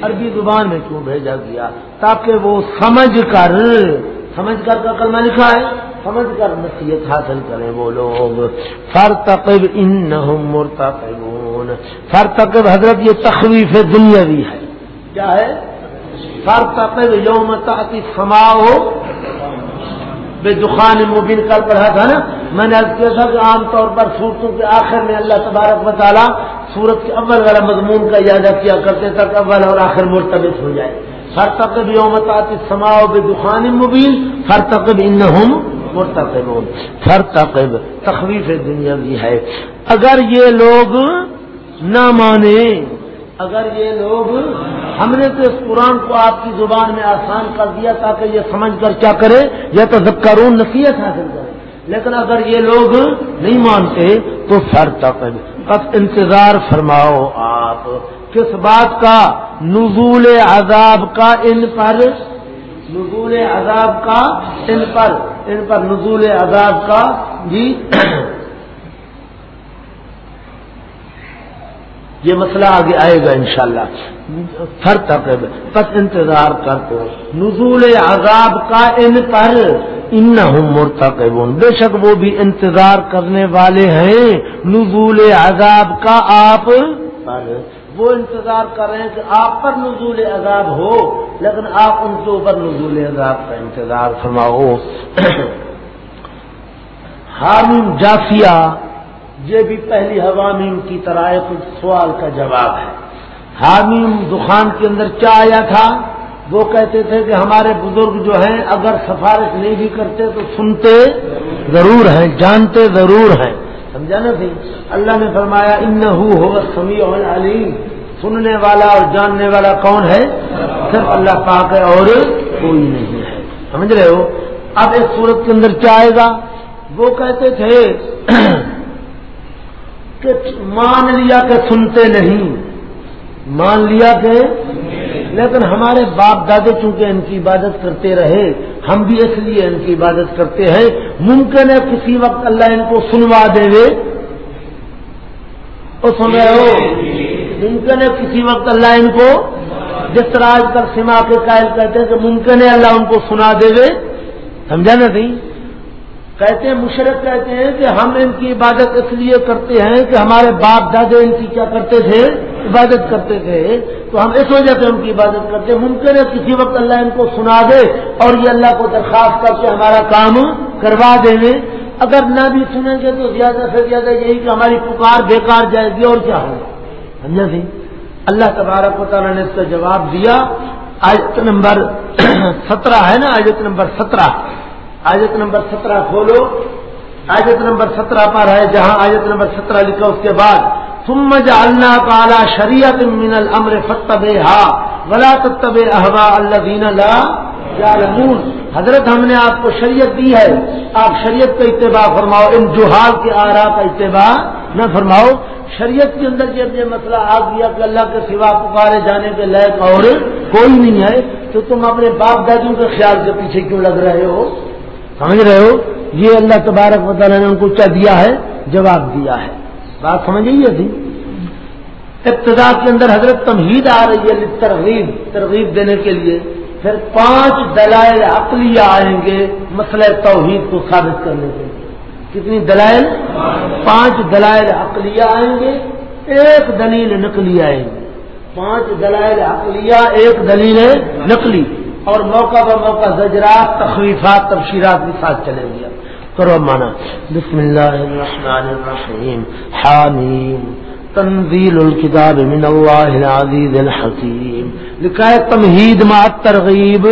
عربی زبان میں کیوں بھیجا گیا؟ تاکہ وہ سمجھ کر سمجھ کر کا کلمہ لکھا ہے سمجھ کر نصیحت حاصل کریں وہ لوگ۔ فر تقب ان مرتقبون۔ فر تقب حضرت یہ تخویف دنیاوی ہے۔ کیا ہے؟ فر تقب یوم تاتی سماؤ بے دخان مبین کل پڑھا تھا نا؟ میں نے کیا تھا کہ عام طور پر صورتوں کے آخر میں اللہ تبارک و تعالیٰ سورت کے اول والا مضمون کا اجازہ کیا کرتے تک اول اور آخر مرتبط ہو جائے۔ ہر تقب یومت آتی سماؤ بے دخان مبین ہر تقب ان مرتقب فرتقب تخویف دنیا بھی ہے۔ اگر یہ لوگ نہ مانے اگر یہ لوگ ہم نے تو اس قرآن کو آپ کی زبان میں آسان کر دیا تاکہ یہ سمجھ کر کیا کرے، یا تو ذکرون نصیحت حاصل کرے۔ لیکن اگر یہ لوگ نہیں مانتے تو سر بس انتظار فرماؤ آپ۔ کس بات کا نزول عذاب کا ان پر؟ نزول عذاب کا ان پر۔ ان پر نزول عذاب کا جی یہ مسئلہ آگے آئے گا انشاءاللہ۔ شاء تک بس انتظار کر دو نزول عذاب کا ان پر۔ ان مرتقبون۔ بے شک وہ بھی انتظار کرنے والے ہیں۔ نزول عذاب کا آپ پر۔ وہ انتظار کر رہے ہیں کہ آپ پر نزول عذاب ہو، لیکن آپ ان کے اوپر نزول عذاب کا انتظار فرماؤ۔ حامیم جافیہ یہ بھی پہلی حوامیم کی طرح ایک سوال کا جواب ہے۔ حامیم دخان کے اندر کیا آیا تھا؟ وہ کہتے تھے کہ ہمارے بزرگ جو ہیں، اگر سفارش نہیں بھی کرتے تو سنتے ضرور ہیں، جانتے ضرور ہیں۔ سمجھا نا سی اللہ نے فرمایا ان ہو سمیع علیم سننے والا اور جاننے والا کون ہے؟ صرف اللہ پاک ہے اور کوئی نہیں ہے۔ سمجھ رہے ہو؟ اب اس صورت کے اندر کیا آئے گا؟ وہ کہتے تھے کہ مان لیا کہ سنتے نہیں۔ مان لیا کہ لیکن ہمارے باپ دادے چونکہ ان کی عبادت کرتے رہے، ہم بھی اس لیے ان کی عبادت کرتے ہیں۔ ممکن ہے کسی وقت اللہ ان کو سنوا دے گے سن رہے ہو؟ ممکن ہے کسی وقت اللہ ان کو، جس طرح آج کل سما کے قائل کہتے ہیں کہ ممکن ہے اللہ ان کو سنا دے گے سمجھا نا نہیں؟ کہتے ہیں مشرق کہتے ہیں کہ ہم ان کی عبادت اس لیے کرتے ہیں کہ ہمارے باپ دادے ان کی کیا کرتے تھے؟ عبادت کرتے تھے۔ تو ہم اس وجہ سے ان کی عبادت کرتے ہیں۔ ممکن ہے کسی وقت اللہ ان کو سنا دے اور یہ اللہ کو درخواست کر کے ہمارا کام کروا دیں گے اگر نہ بھی سنیں گے تو زیادہ سے زیادہ یہی کہ ہماری پکار بیکار جائے گی اور کیا ہوگا؟ سمجھا سی جی؟ اللہ تبارک و تعالیٰ نے اس کا جواب دیا۔ آیت نمبر سترہ ہے نا؟ آیت نمبر سترہ۔ آیت نمبر سترہ کھولو۔ آیت نمبر سترہ پر ہے، جہاں آیت نمبر سترہ لکھا اس کے بعد، ثم جعلنا کالا شریعت من الامر فتب ولا تب احوا اللہ لا یعلمون۔ حضرت ہم نے آپ کو شریعت دی ہے۔ آپ شریعت کا اتباع فرماؤ، ان جوہال کے آرا کا اتباع نہ فرماؤ۔ شریعت کے اندر جب یہ مسئلہ آ گیا کہ اللہ کے سوا پکارے جانے کے لائق اور کوئی نہیں ہے، تو تم اپنے باپ دادیوں کے خیال کے پیچھے کیوں لگ رہے ہو؟ سمجھ رہے ہو؟ یہ اللہ تبارک و تعالیٰ نے ان کو کیا دیا ہے؟ جواب دیا ہے۔ بات سمجھ گئی تھی جی؟ ابتدا کے اندر حضرت تمہید آ رہی ہے ترغیب ترغیب دینے کے لیے۔ پھر پانچ دلائل عقلیہ آئیں گے مسئلہ توحید کو ثابت کرنے کے لیے۔ کتنی دلائل؟ پانچ دلائل عقلیہ آئیں گے، ایک دلیل نقلی آئیں گے پانچ دلائل عقلیہ ایک دلیل نقلی۔ اور موقع ب موقع زجرات، تخویفات، تبشیرات کے ساتھ چلے گیا۔ کرو مانا۔ بسم اللہ الرحمن الرحیم۔ حامیم۔ تنزیل الکتاب من اللہ العزیز الحکیم۔ لکھا ہے تمہید ما ترغیب۔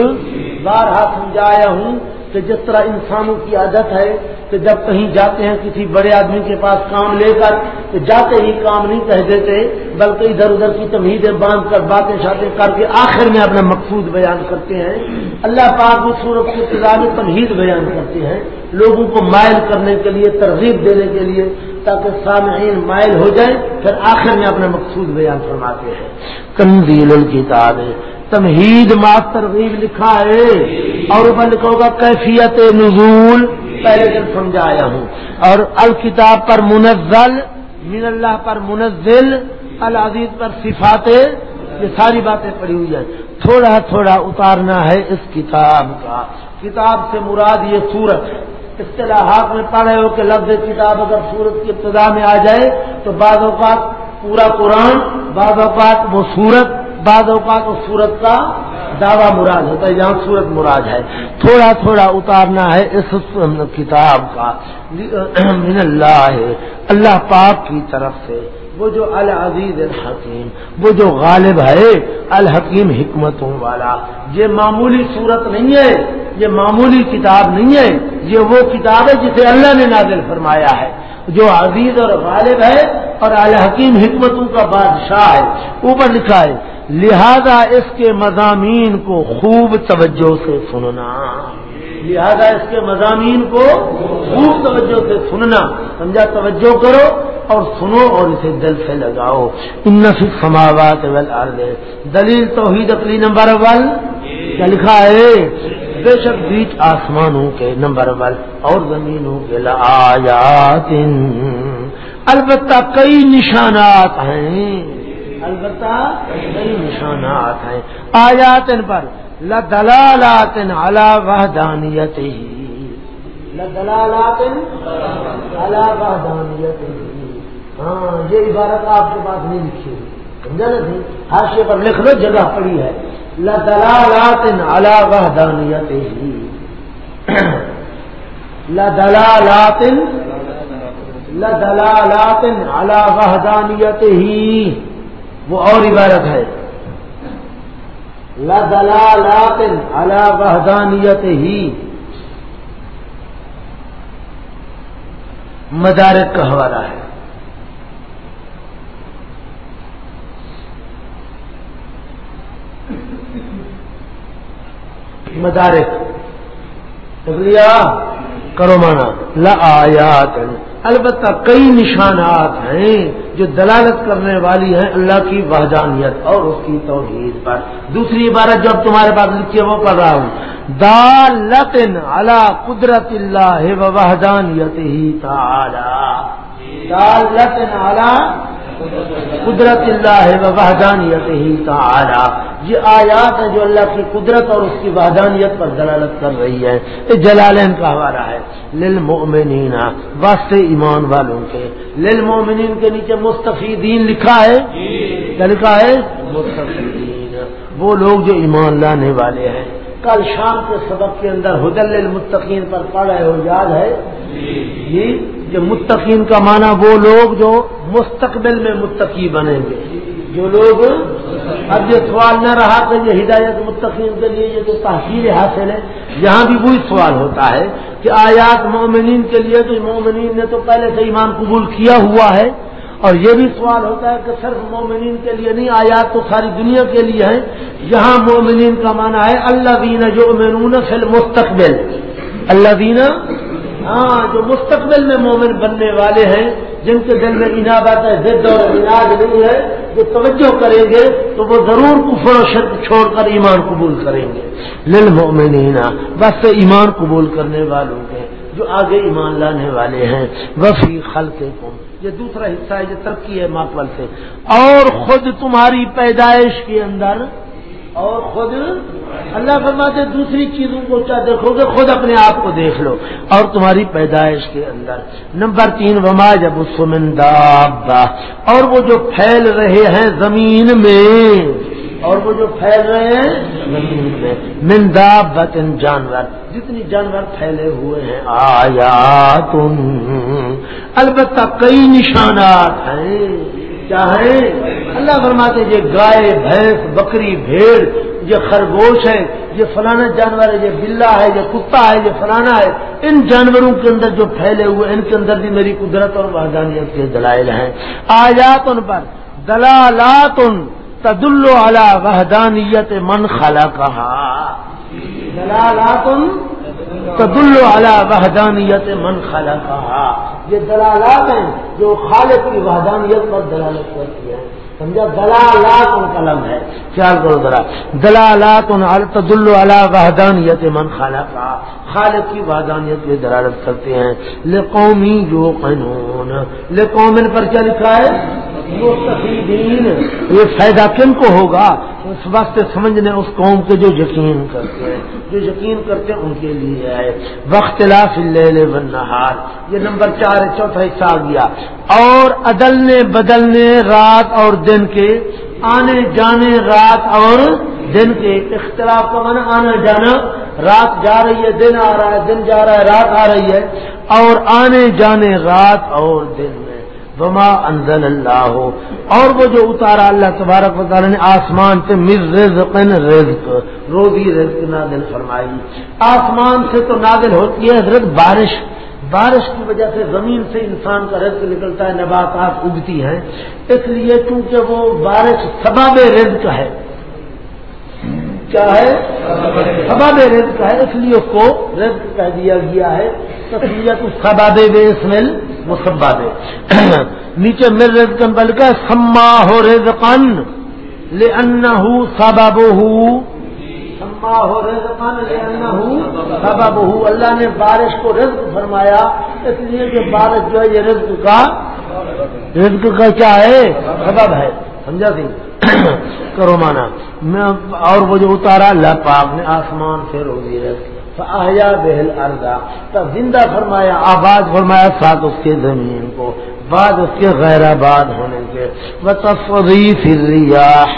بارہا سمجھایا ہوں۔ کہ جس طرح انسانوں کی عادت ہے کہ جب کہیں جاتے ہیں کسی بڑے آدمی کے پاس کام لے کر تو جاتے ہی کام نہیں کہہ دیتے، بلکہ ادھر ادھر کی تمہیدیں باندھ کر باتیں شاتیں کر کے آخر میں اپنا مقصود بیان کرتے ہیں۔ اللہ پاک بھی سورت کی ابتدا میں تمہید بیان کرتے ہیں لوگوں کو مائل کرنے کے لیے، ترغیب دینے کے لیے، تاکہ سامعین مائل ہو جائیں، پھر آخر میں اپنا مقصود بیان فرماتے ہیں۔ تنزیل الکتاب تمہید ما ترغیب لکھا ہے اور اوپر لکھا ہوگا، کیفیت نزول، پہلے دن سمجھایا ہوں۔ اور الکتاب پر منزل، من اللہ پر منزل، العزیز پر صفات، یہ ساری باتیں پڑھی ہوئی ہیں۔ تھوڑا تھوڑا اتارنا ہے اس کتاب کا۔ کتاب سے مراد یہ سورت۔ اصطلاحات میں پڑھے ہو کہ لفظ کتاب اگر سورت کی ابتدا میں آ جائے تو بعض اوقات پورا قرآن، بعض اوقات وہ سورت بعض اوقات اس سورت کا دعویٰ مراد ہوتا ہے جہاں سورت مراد ہے۔ تھوڑا تھوڑا اتارنا ہے اس کتاب کا۔ من اللہ اللہ پاک کی طرف سے۔ وہ جو العزیز الحکیم، وہ جو غالب ہے، الحکیم حکمتوں والا۔ یہ معمولی صورت نہیں ہے، یہ معمولی کتاب نہیں ہے۔ یہ وہ کتاب ہے جسے اللہ نے نازل فرمایا ہے۔ جو عزیز اور غالب ہے اور اعلی حکیم حکمتوں کا بادشاہ ہے۔ اوپر لکھا ہے، لہذا اس کے مضامین کو خوب توجہ سے سننا۔ لہذا اس کے مضامین کو خوب توجہ سے سننا۔ سمجھا؟ توجہ کرو اور سنو اور اسے دل سے لگاؤ۔ ان سماوات دلیل توحید اپنی نمبر ون کیا لکھا ہے؟ بے شک بیچ آسمانوں کے نمبر ون اور زمینوں کے لآیات۔ البتہ کئی نشانات ہیں۔ البتہ کئی نشانات ہیں۔ آیات ان پر لدلالات علی وحدانیت ہی لدلالات علی وحدانیت ہی ہاں یہ عبارت آپ کے پاس نہیں لکھی سمجھا نا حاشے پر لکھ لو، جگہ پڑی ہے۔ لدلالات على وحدانيته. لدلالات لدلالات على وحدانيته. وہ اور عبارت ہے. لدلالات على وحدانيته. مدارک کا حوالہ ہے. مدارک کرو مانا۔ لآیات البتہ کئی نشانات ہیں جو دلالت کرنے والی ہیں اللہ کی وحدانیت اور اس کی توحید پر۔ دوسری عبارت جو اب تمہارے پاس لکھی ہے وہ پڑھ رہا ہوں۔ دالتن اللہ قدرت اللہ وحدانیت ہی تعالی۔ دالتن اللہ قدرت اللہ ہے وحدانیت ہی تعالی۔ یہ آیات ہیں جو اللہ کی قدرت اور اس کی وحدانیت پر دلالت کر رہی ہے۔ یہ جلالین کا حوالہ ہے۔ للمؤمنین، واسطے ایمان والوں کے۔ للمؤمنین کے نیچے مستفیدین لکھا ہے۔ کیا لکھا ہے؟ مستفیدین۔ وہ لوگ جو ایمان لانے والے ہیں۔ کل شام کے سبق کے اندر حدل المتقین پر پڑھ رہے ہو، یاد ہے؟ جی۔ کہ متقین کا معنی وہ لوگ جو مستقبل میں متقی بنیں گے۔ جو لوگ اب یہ سوال نہ رہا کہ یہ ہدایت متقین کے لیے یہ تو تحصیل حاصل ہے، یہاں بھی وہی سوال ہوتا ہے کہ آیات مومنین کے لیے تو مومنین نے تو پہلے سے ایمان قبول کیا ہوا ہے۔ اور یہ بھی سوال ہوتا ہے کہ صرف مومنین کے لیے نہیں، آیات تو ساری دنیا کے لیے ہے یہاں مومنین کا معنی ہے اللہ دینا جو مینون فل مستقبل اللہ دینا ہاں جو مستقبل میں مومن بننے والے ہیں، جن کے دل میں انابت ہے، ضد اور اناج نہیں ہے، جو توجہ کریں گے، تو وہ ضرور کفر و شرک چھوڑ کر ایمان قبول کریں گے۔ لل مومن بس ایمان قبول کرنے والوں کے، جو آگے ایمان لانے والے ہیں۔ وفی خل کے یہ دوسرا حصہ ہے، یہ ترقی ہے ماپل سے۔ اور خود تمہاری پیدائش کے اندر، اور خود اللہ فرماتے دوسری چیزوں کو کیا دیکھو گے؟ خود اپنے آپ کو دیکھ لو۔ اور تمہاری پیدائش کے اندر۔ نمبر تین، وما جب سمنداب اور وہ جو پھیل رہے ہیں زمین میں، اور وہ جو پھیل رہے ہیں زمین میں۔ منداب بتن جانور۔ جتنی جانور پھیلے ہوئے ہیں آیا تم البتہ کئی نشانات ہیں۔ چاہے اللہ فرماتے یہ گائے، بھینس، بکری، بھیڑ، یہ خرگوش ہے یہ فلانا جانور ہے، یہ بلا ہے، یہ کتا ہے، یہ فلانا ہے، ان جانوروں کے اندر جو پھیلے ہوئے، ان کے اندر بھی میری قدرت اور وحدانیت کے دلائل ہیں۔ آیات ان پر دلالات ان تدل اعلی وحدانیت من خلا کہا دلالات ان تدل اعلی وحدانیت من خلا کہا یہ دلالات ہیں جو خالق کی وحدانیت پر دلالت کرتی ہیں. سمجھا؟ دلالات ان کا ہے. خیال کرو ذرا. دلالات تدل علی وحدانیت من خالق خالق کی وحدانیت میں دلالت کرتے ہیں. لے قومی جو قانون لے قومن پر کیا لکھا ہے؟ مستفیدین یہ فائدہ کن کو ہوگا؟ اس واسطے سمجھنے اس قوم کے جو یقین کرتے ہیں۔ جو یقین کرتے ہیں ان کے لیے ہے۔ وقت لاف نہار یہ نمبر چار چوتھا حصہ آ گیا۔ اور عدلنے بدلنے رات اور دن کے، آنے جانے رات اور دن کے۔ اختلاف کا مانا آنا جانا۔ رات جا رہی ہے، دن آ رہا ہے، دن جا رہا ہے، رات آ رہی ہے۔ اور آنے جانے رات اور دن۔ وما انزل اللہ. اور وہ جو اتارا اللہ تبارک وطالعہ نے آسمان سے مر رزق رزق، روزی رزق نادل فرمائی. آسمان سے تو نادل ہوتی ہے حضرت بارش. بارش کی وجہ سے زمین سے انسان کا رزق نکلتا ہے، نباتات اگتی ہیں. اس لیے چونکہ وہ بارش سباب رزق ہے. کیا ہے؟ سباب رزق ہے، اس لیے اس کو رزق کہہ دیا گیا ہے. تصویت سباب بے اسمیل وہ سباب نیچے مل رزقن بلکہ سما ہو رزقن لے ان سباب سما ہو رزقن لے ان اللہ نے بارش کو رزق فرمایا، اس لیے کہ بارش جو ہے، یہ رزق کا رزق کا کیا ہے؟ سبب ہے۔ سمجھا سی؟ کرو مانا۔ میں اور وہ جو اتارا، اللہ پاک نے آسمان سے روزی رزق آیا بہل اردا تب زندہ فرمایا، آباد فرمایا ساتھ اس کے زمین کو، بعد اس کے غیر آباد ہونے کے۔ وہ تصویر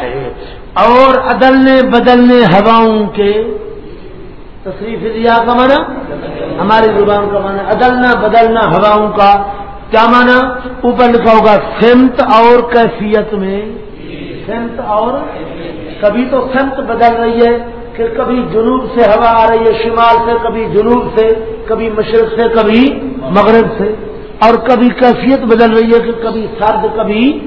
ہے اور عدلنے بدلنے ہواؤں کے۔ تصریف ریا کا مانا ہماری زبان کا مانا عدلنا بدلنا ہواؤں کا۔ کیا مانا اوپر لکھا ہوگا، سمت اور کیفیت میں۔ سمت اور؟ کبھی تو سمت بدل رہی ہے۔ کہ کبھی جنوب سے ہوا آ رہی ہے، شمال سے، کبھی جنوب سے، کبھی مشرق سے، کبھی مغرب سے۔ اور کبھی کیفیت بدل رہی ہے کہ کبھی سرد، کبھی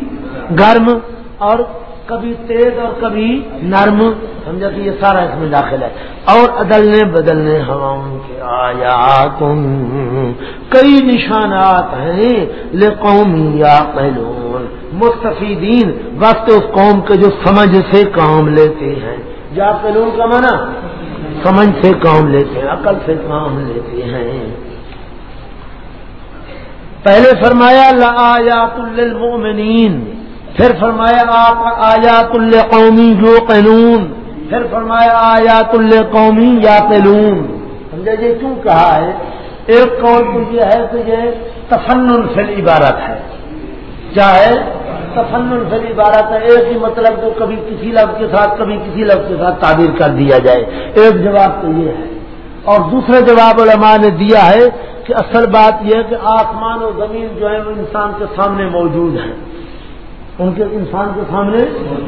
گرم، اور کبھی تیز اور کبھی نرم۔ سمجھا کہ یہ سارا اس میں داخل ہے۔ اور عدلنے بدلنے ہواؤں کے آیا تم کئی نشانات ہیں لے قومی یا پہلون مستفیدین، وقت اس قوم کے جو سمجھ سے کام لیتے ہیں۔ یا پہلون کا مانا سمجھ سے کام لیتے ہیں، عقل سے کام لیتے ہیں۔ پہلے فرمایا، لآیات للمؤمنین۔ پھر فرمایا، آپ آیات قومی جو قانون۔ پھر فرمایا، آیات قومی یا قلون سمجھا یہ جی، کیوں کہا ہے؟ ایک قول تو یہ ہے کہ یہ تفن فل عبارت ہے۔ کیا ہے تفن فل عبارت ہے، ایک ہی مطلب کو کبھی کسی لفظ کے ساتھ، کبھی کسی لفظ کے ساتھ تعبیر کر دیا جائے۔ ایک جواب تو یہ ہے۔ اور دوسرے جواب علماء نے دیا ہے کہ اصل بات یہ ہے کہ آسمان اور زمین جو ہے وہ انسان کے سامنے موجود ہیں۔ ان کے انسان کے سامنے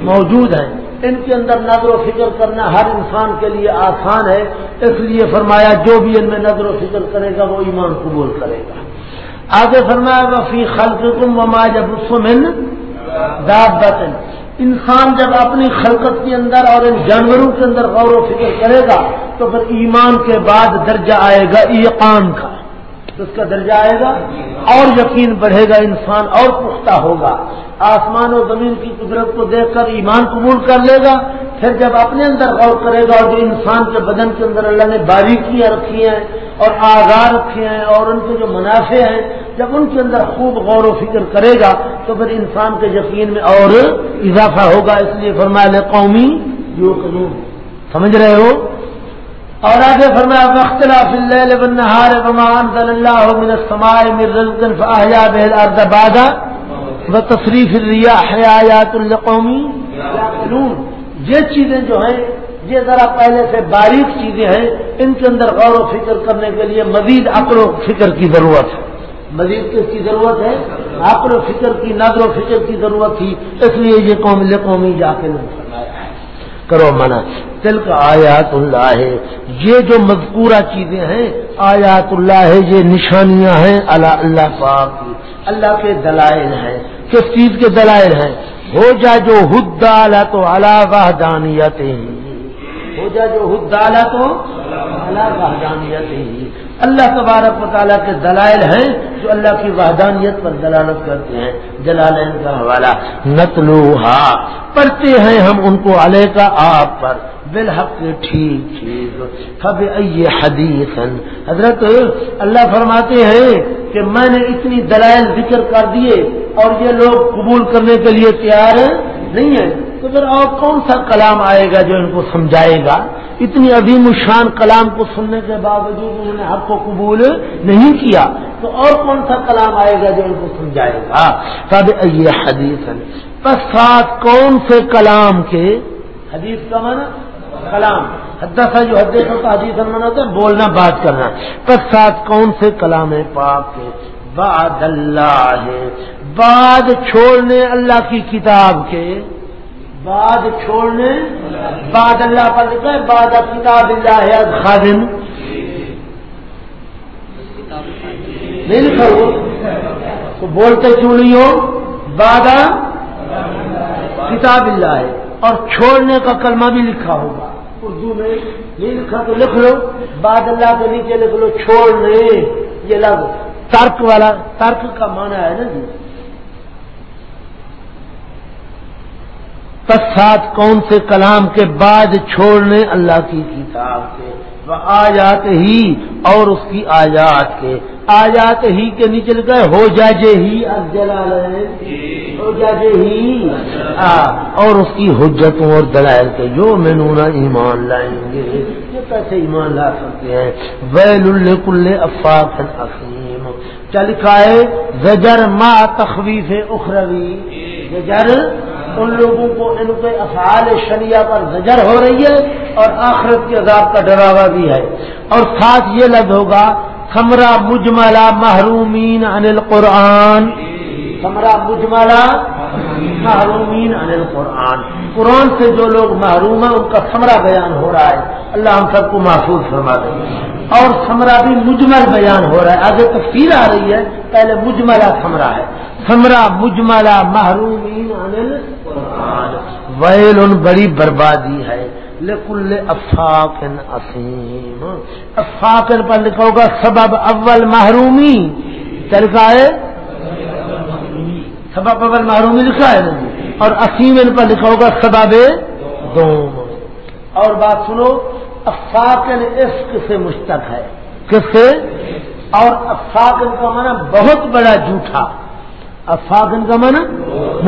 موجود ہیں۔ ان کے اندر نظر و فکر کرنا ہر انسان کے لیے آسان ہے۔ اس لیے فرمایا، جو بھی ان میں نظر و فکر کرے گا، وہ ایمان قبول کرے گا۔ آگے فرمایا وفی خلق کم وما جب سمن انسان جب اپنی خلقت کے اندر اور ان جانوروں کے اندر غور و فکر کرے گا تو پھر ایمان کے بعد درجہ آئے گا ایقان کا. اس کا درجہ آئے گا اور یقین بڑھے گا، انسان اور پختہ ہوگا. آسمان و زمین کی قدرت کو دیکھ کر ایمان قبول کر لے گا، پھر جب اپنے اندر غور کرے گا اور جو انسان کے بدن کے اندر اللہ نے باریکیاں رکھی ہیں اور آغار رکھے ہیں اور ان کے جو منافع ہیں جب ان کے اندر خوب غور و فکر کرے گا تو پھر انسان کے یقین میں اور اضافہ ہوگا۔ اس لیے فرمایا قومی جو قانون سمجھ رہے ہو؟ اور آگے فرمایا وختلاف اللیل والنہار وما انزل اللہ من السماء من رزق فاحیا به الارض بعد وتصریف الرياح آیات لقومی یعقلون یہ چیزیں جو ہیں، یہ ذرا پہلے سے باریک چیزیں ہیں۔ ان کے اندر غور و فکر کرنے کے لیے مزید عقل و فکر کی ضرورت ہے۔ مزید کس کی ضرورت ہے؟ عقل و فکر کی، نظر و فکر کی ضرورت تھی، اس لیے یہ قوم لقومی جا کے فرمایا ہے کرو منع۔ دل کا آیات اللہ ہے یہ جو مذکورہ چیزیں ہیں آیات اللہ ہے یہ نشانیاں ہیں اللہ اللہ پاک کی۔ اللہ کے دلائل ہیں۔ کس چیز کے دلائل ہیں؟ ہو جا جو حد تو اللہ وحدانیت ہو جا جو حد تو اللہ وحدانیت اللہ تبارک و تعالیٰ کے دلائل ہیں جو اللہ کی وحدانیت پر دلالت کرتے ہیں۔ جلالین کا حوالہ۔ نتلوہا۔ پڑھتے ہیں ہم ان کو علیہ کا آپ پر۔ بالحق ٹھیک ٹھیک خب حدیث حضرت اللہ فرماتے ہیں کہ میں نے اتنی دلائل ذکر کر دیے اور یہ لوگ قبول کرنے کے لیے تیار نہیں ہیں تو پھر اور کون سا کلام آئے گا جو ان کو سمجھائے گا؟ اتنی عظیم الشان کلام کو سننے کے باوجود انہوں نے حق کو قبول نہیں کیا، تو اور کون سا کلام آئے گا جو ان کو سمجھائے گا؟ تب یہ حدیث؟ بس ساتھ کون سے کلام کے؟ حدیث کا من کلام۔ حدث جو حدیث ہوتا حدیث من ہوتا ہے بولنا بات کرنا۔ بس ساتھ کون سے کلام پاک کے۔ بعد اللہ ہے۔ بعد چھوڑنے اللہ کی کتاب کے۔ بعد چھوڑنے، بعد اللہ پر لکھا ہے بعد کتاب اللہ ہے خادم۔ نہیں لکھا وہ۔ تو بولتے کیوں نہیں ہو؟ بعد کتاب اللہ ہے۔ اور چھوڑنے کا کلمہ بھی لکھا ہوگا۔ اردو میں نہیں لکھا تو لکھ لو۔ بعد اللہ کے نیچے لکھ لو، چھوڑنے۔ یہ لگ ترک والا، ترک کا معنی ہے نا جی؟ ساتھ کون سے کلام کے بعد چھوڑنے اللہ کی کتاب کے؟ وہ آیات ہی اور اس کی آیات کے۔ آیات ہی کے نیچے لکھا ہے، ہو جاجے ہی اب ہو جاجے ہی۔ اور اس کی حجتوں اور دلائل کے۔ جو مینونا ایمان لائیں گے۔ یہ کیسے ایمان لا سکتے ہیں؟ ویل الکل افاق افیم کیا لکھا ہے زجر ما تخویف اخروی۔ زجر ان لوگوں کو ان کے افعال شریعہ پر زجر ہو رہی ہے اور آخرت کے عذاب کا ڈراوا بھی ہے۔ اور ساتھ یہ لگ ہوگا خمرہ مجملہ محرومین عن القرآن۔ خمرہ مجملہ محرومین عن القرآن۔ قرآن سے جو لوگ محروم ہیں، ان کا سمرا بیان ہو رہا ہے۔ اللہ ہم سب کو محفوظ فرما دیں اور سمرا بھی مجمل بیان ہو رہا ہے۔ آگے تفصیل آ رہی ہے، پہلے مجملہ سمرا ہے۔ سمرا مجملہ محرومین ویل ان بڑی بربادی ہے۔ لکل افاقن اسیم افاقن پر لکھا ہوگا سبب اول محرومی۔ چلکا ہے۔ سبب اول محرومی لکھا ہے نا جی۔ اور اسیم ان پر لکھا ہوگا سباب دوم۔ اور بات سنو، افاقن عشق سے مشتق ہے۔ کس سے؟ اور افاقن کا مانا بہت بڑا جھوٹا۔ افاقن کا مانا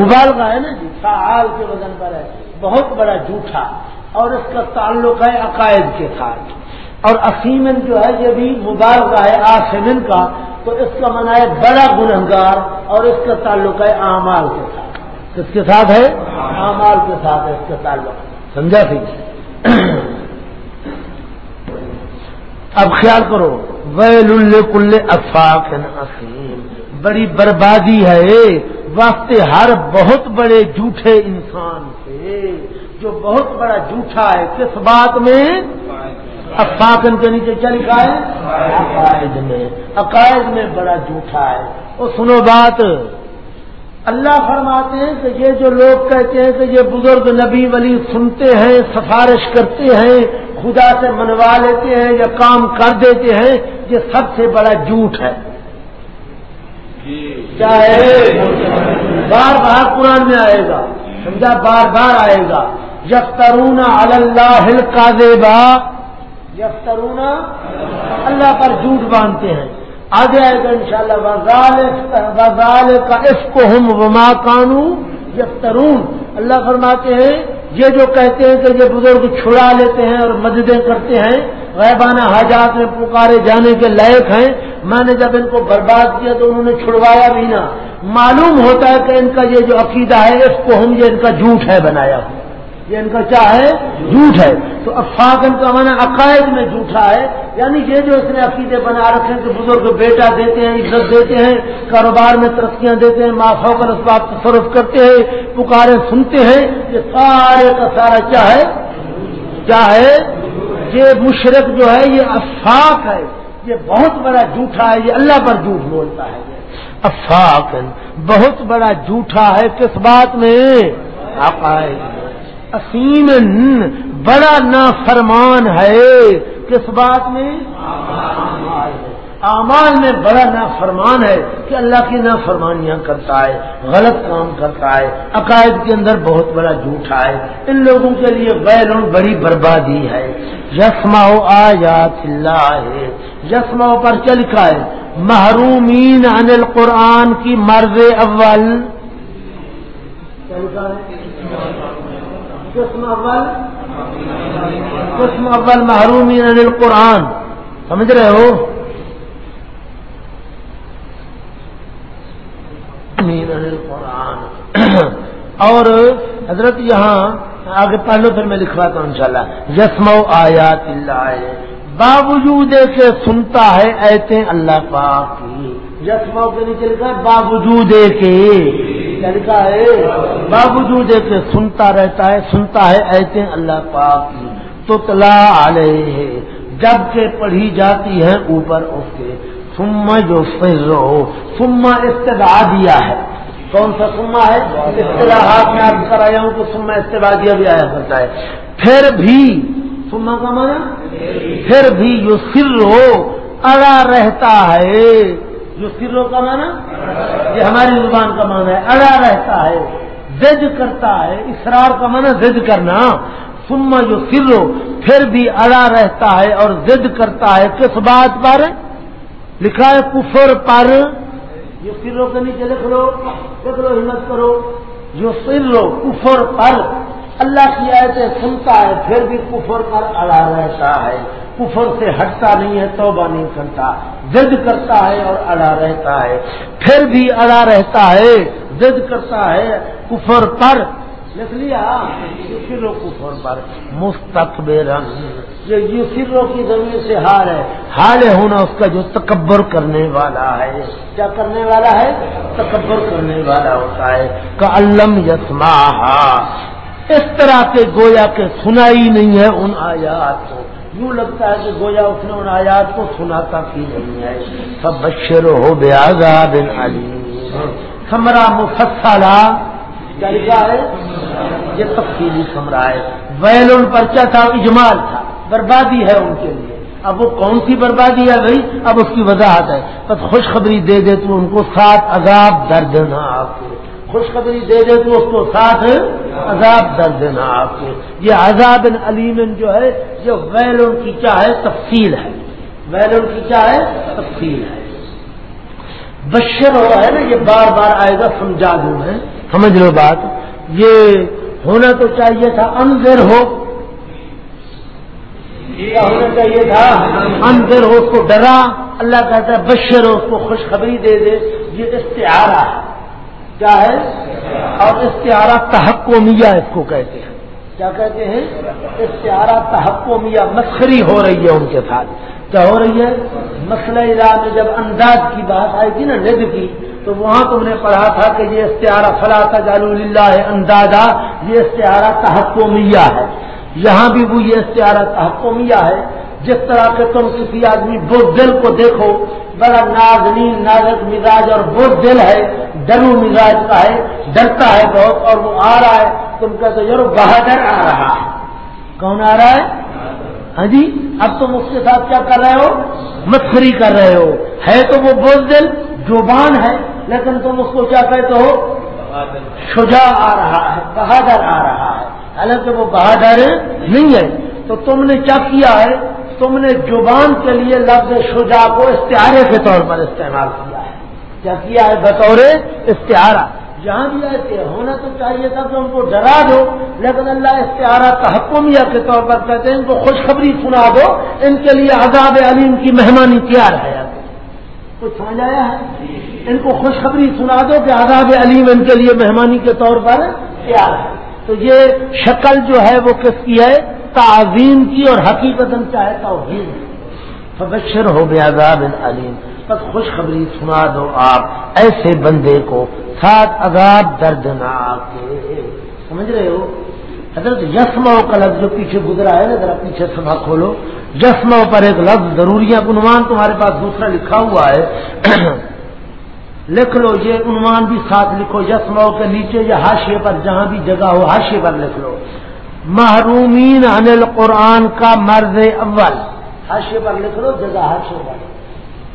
مبالغہ ہے نا جی فعال کے وزن پر ہے۔ بہت بڑا جھوٹا۔ اور اس کا تعلق ہے عقائد کے ساتھ۔ اور اسیمن جو ہے، یہ بھی مبالغہ ہے آسمن کا۔ تو اس کا منع ہے بڑا گنہگار اور اس کا تعلق ہے اعمال کے ساتھ۔ کس کے ساتھ ہے؟ امال کے ساتھ ہے اس کا تعلق۔ سمجھا سی اب خیال کرو۔ ویل کل افاق اسیم بڑی بربادی ہے۔ واسطے ہر بہت بڑے جھوٹے انسان سے جو بہت بڑا جھوٹا ہے، کس بات میں؟ افاقن کے نیچے کیا لکھا ہے؟ عقائد میں۔ عقائد میں بڑا جھوٹا ہے۔ وہ سنو بات، اللہ فرماتے ہیں کہ یہ جو لوگ کہتے ہیں کہ یہ بزرگ نبی ولی سنتے ہیں، سفارش کرتے ہیں، خدا سے منوا لیتے ہیں یا کام کر دیتے ہیں، یہ سب سے بڑا جھوٹ ہے۔ چاہے بار بار قرآن میں آئے گا۔ سمجھا؟ بار بار آئے گا۔ یفترون اللہ کا زیبا یفترون اللہ پر جھوٹ باندھتے ہیں۔ آگے آئے گا ان شاء اللہ وزال کا اس کو ہم وما کانو یفترون۔ اللہ فرماتے ہیں، یہ جو کہتے ہیں کہ یہ بزرگ چھڑا لیتے ہیں اور مددیں کرتے ہیں غیبانہ حاجات میں پکارے جانے کے لائق ہیں۔ میں نے جب ان کو برباد کیا تو انہوں نے چھڑوایا بھی نہ۔ معلوم ہوتا ہے کہ ان کا یہ جو عقیدہ ہے، اس کو ہم یہ ان کا جھوٹ ہے بنایا۔ یہ ان کا کیا ہے؟ جھوٹ ہے۔ تو افاقن کا مانا عقائد میں جھوٹا ہے۔ یعنی یہ جو اس نے عقیدے بنا رکھے ہیں کہ بزرگ بیٹا دیتے ہیں، عزت دیتے ہیں، کاروبار میں ترقیاں دیتے ہیں مافا پر اس بات تصرف کرتے ہیں، پکارے سنتے ہیں، یہ سارے کا سارا کیا ہے؟ کیا ہے؟ یہ مشرق جو ہے، یہ افاق ہے۔ یہ بہت بڑا جھوٹا ہے، یہ اللہ پر جھوٹ بولتا ہے۔ افاق بہت بڑا جھوٹا ہے، کس بات میں؟ عقائد اسیم بڑا نافرمان ہے۔ کس بات میں۔ اعمال میں بڑا نافرمان ہے کہ اللہ کی نافرمانیاں کرتا ہے، غلط کام کرتا ہے، عقائد کے اندر بہت بڑا جھوٹا ہے ان لوگوں کے لیے ویل بڑی بربادی ہے۔ یسما آیات اللہ ہے یسما پر کیا لکھا ہے؟ محرومین عن القرآن کی مرض اول۔ قسم اول۔ قسم اول محرومین عن القرآن۔ سمجھ رہے ہو؟ القرآن اور حضرت یہاں آگے پہلو پھر میں لکھواتا ہوں انشاءاللہ۔ یسم آیات اللہ۔ باوجود کے سنتا ہے ایتے اللہ پاک کی۔ یسمو کے نیچے لکھا ہے باوجود کے لکھا ہے؟ باوجود کہ سنتا رہتا ہے، سنتا ہے ایسے اللہ پاک کی۔ تو تلا علیہ۔ جبکہ پڑھی جاتی ہے اوپر اس کے۔ سما جو پھر سما استدا دیا ہے۔ کون سا سما ہے؟ اصطلاحات میں آپ کرایا ہوں تو سما استدا دیا بھی آیا کرتا ہے۔ پھر بھی سما کا مانا پھر بھی جو سر ہو اڑا رہتا ہے۔ جو سروں کا مانا یہ ہماری زبان کا مانا ہے، اڑا رہتا ہے، زد کرتا ہے۔ اسرار کا مانا زد کرنا۔ سما جو سرو پھر بھی اڑا رہتا ہے اور زد کرتا ہے۔ کس بات پر لکھا ہے کفر پر۔ جو سرو کے نیچے لکھ لو لکھ لو، ہمت کرو۔ جو سرو کفر پر، اللہ کی آیتیں سنتا ہے، پھر بھی کفر پر اڑا رہتا ہے۔ کفر سے ہٹتا نہیں ہے، توبہ نہیں کرتا۔ زد کرتا ہے اور اڑا رہتا ہے۔ پھر بھی اڑا رہتا ہے زد کرتا ہے۔ کفر پر لکھ لیا۔ یوسرو کفر پر مستقبر یہ یوسرو کی زمین سے ہار ہے، حال ہونا اس کا جو تکبر کرنے والا ہے۔ کیا کرنے والا ہے؟ تکبر کرنے والا ہوتا ہے۔ کا علم یسما اس طرح کے گویا کے سنائی نہیں ہے ان آیات کو۔ یوں لگتا ہے کہ گویا اس نے ان آیات کو سناتا کی نہیں ہے۔ سب بشر ہو بیاگا بن علی سمرا ہاں۔ مفصلہ۔ کیا لکھا ہے، یہ تفصیلی سمرا ہے۔ ویل ان پر کیا تھا، اجمال تھا۔ بربادی ہے ان کے لیے۔ اب وہ کون سی بربادی ہے بھائی؟ اب اس کی وضاحت ہے۔ بس خوشخبری دے دے تو ان کو سات عذاب درد نہ خوشخبری دے دے تو اس کو ساتھ عذاب درد دینا آپ کے یہ عذاب علیم جو ہے، یہ ویل ان کی کیا ہے، تفصیل ہے۔ ویل ان کی کیا ہے، تفصیل ہے۔ بشر ہوا ہے نا، یہ بار بار آئے گا، سمجھا دوں میں۔ سمجھ لو بات یہ ہونا تو چاہیے تھا انذر ہو۔ کیا ہونا چاہیے تھا۔ انذر ہو اس کو ڈرا۔ اللہ کہتا ہے بشر ہو اس کو خوشخبری دے دے۔ یہ استعارہ ہے کیا ہے؟ اور استعارہ تحقو میاں اس کو کہتے ہیں۔ کیا کہتے ہیں؟ استعارہ تحقو میاں مسخری ہو رہی ہے ان کے ساتھ۔ کیا ہو رہی ہے؟ مسئلہ میں جب انداز کی بات آئی تھی نا ند کی تو وہاں تم نے پڑھا تھا کہ یہ استعارہ فلاح جال اللہ اندازہ یہ استعارہ تحقو ہے۔ یہاں بھی وہ یہ استعارہ تحقو ہے۔ جس طرح کے تم کسی آدمی بہت دل کو دیکھو، بڑا نازنین، نازک مزاج اور بہت دل ہے، ڈرو مزاج کا ہے، ڈرتا ہے بہت اور وہ آ رہا ہے۔ تم کہتے یار بہادر آ رہا۔ ہے کون آ رہا ہے؟ ہاں جی اب تم اس کے ساتھ کیا کر رہے ہو؟ مسخری کر رہے ہو۔ ہے تو وہ بہت دل زبان ہے۔ لیکن تم اس کو کیا کہتے ہو؟ شجا آ رہا ہے، بہادر آ رہا ہے۔ حالانکہ وہ بہادر نہیں ہے تو تم نے کیا کیا ہے؟ تم نے زبان کے لیے لفظ شجا کو استعارے کے طور پر استعمال کیا ہے۔ کیا کیا ہے؟ بطور استعارہ۔ جہاں بھی ایسے ہونا تو چاہیے تھا کہ ان کو ڈرا دو، لیکن اللہ استعارہ تحکمیہ کے طور پر کہتے ہیں، ان کو خوشخبری سنا دو، ان کے لیے عذاب علیم کی مہمانی تیار ہے۔ کچھ سمجھ آیا ہے؟ ان کو خوشخبری سنا دو کہ عذاب علیم ان کے لیے مہمانی کے طور پر تیار ہے۔ تو یہ شکل جو ہے وہ کس کی ہے؟ تعظیم کی اور حقیقت چاہے توحید۔ فبشر ہو گیا عذاب علیم۔ بس خوشخبری سنا دو آپ ایسے بندے کو سات عذاب دردناک سمجھ رہے ہو؟ حضرت یسما کا لفظ جو پیچھے گزرا ہے نا، ذرا پیچھے سبھا کھولو۔ یسما پر ایک لفظ ضروری عنوان تمہارے پاس دوسرا لکھا ہوا ہے۔ لکھ لو، یہ عنوان بھی ساتھ لکھو یسما کے نیچے یا ہاشے پر جہاں بھی جگہ ہو ہاشے پر لکھ لو۔ محرومین عن القرآن کا مرض اول۔ حاشے پر لکھ لو، جگہ حاشے پر۔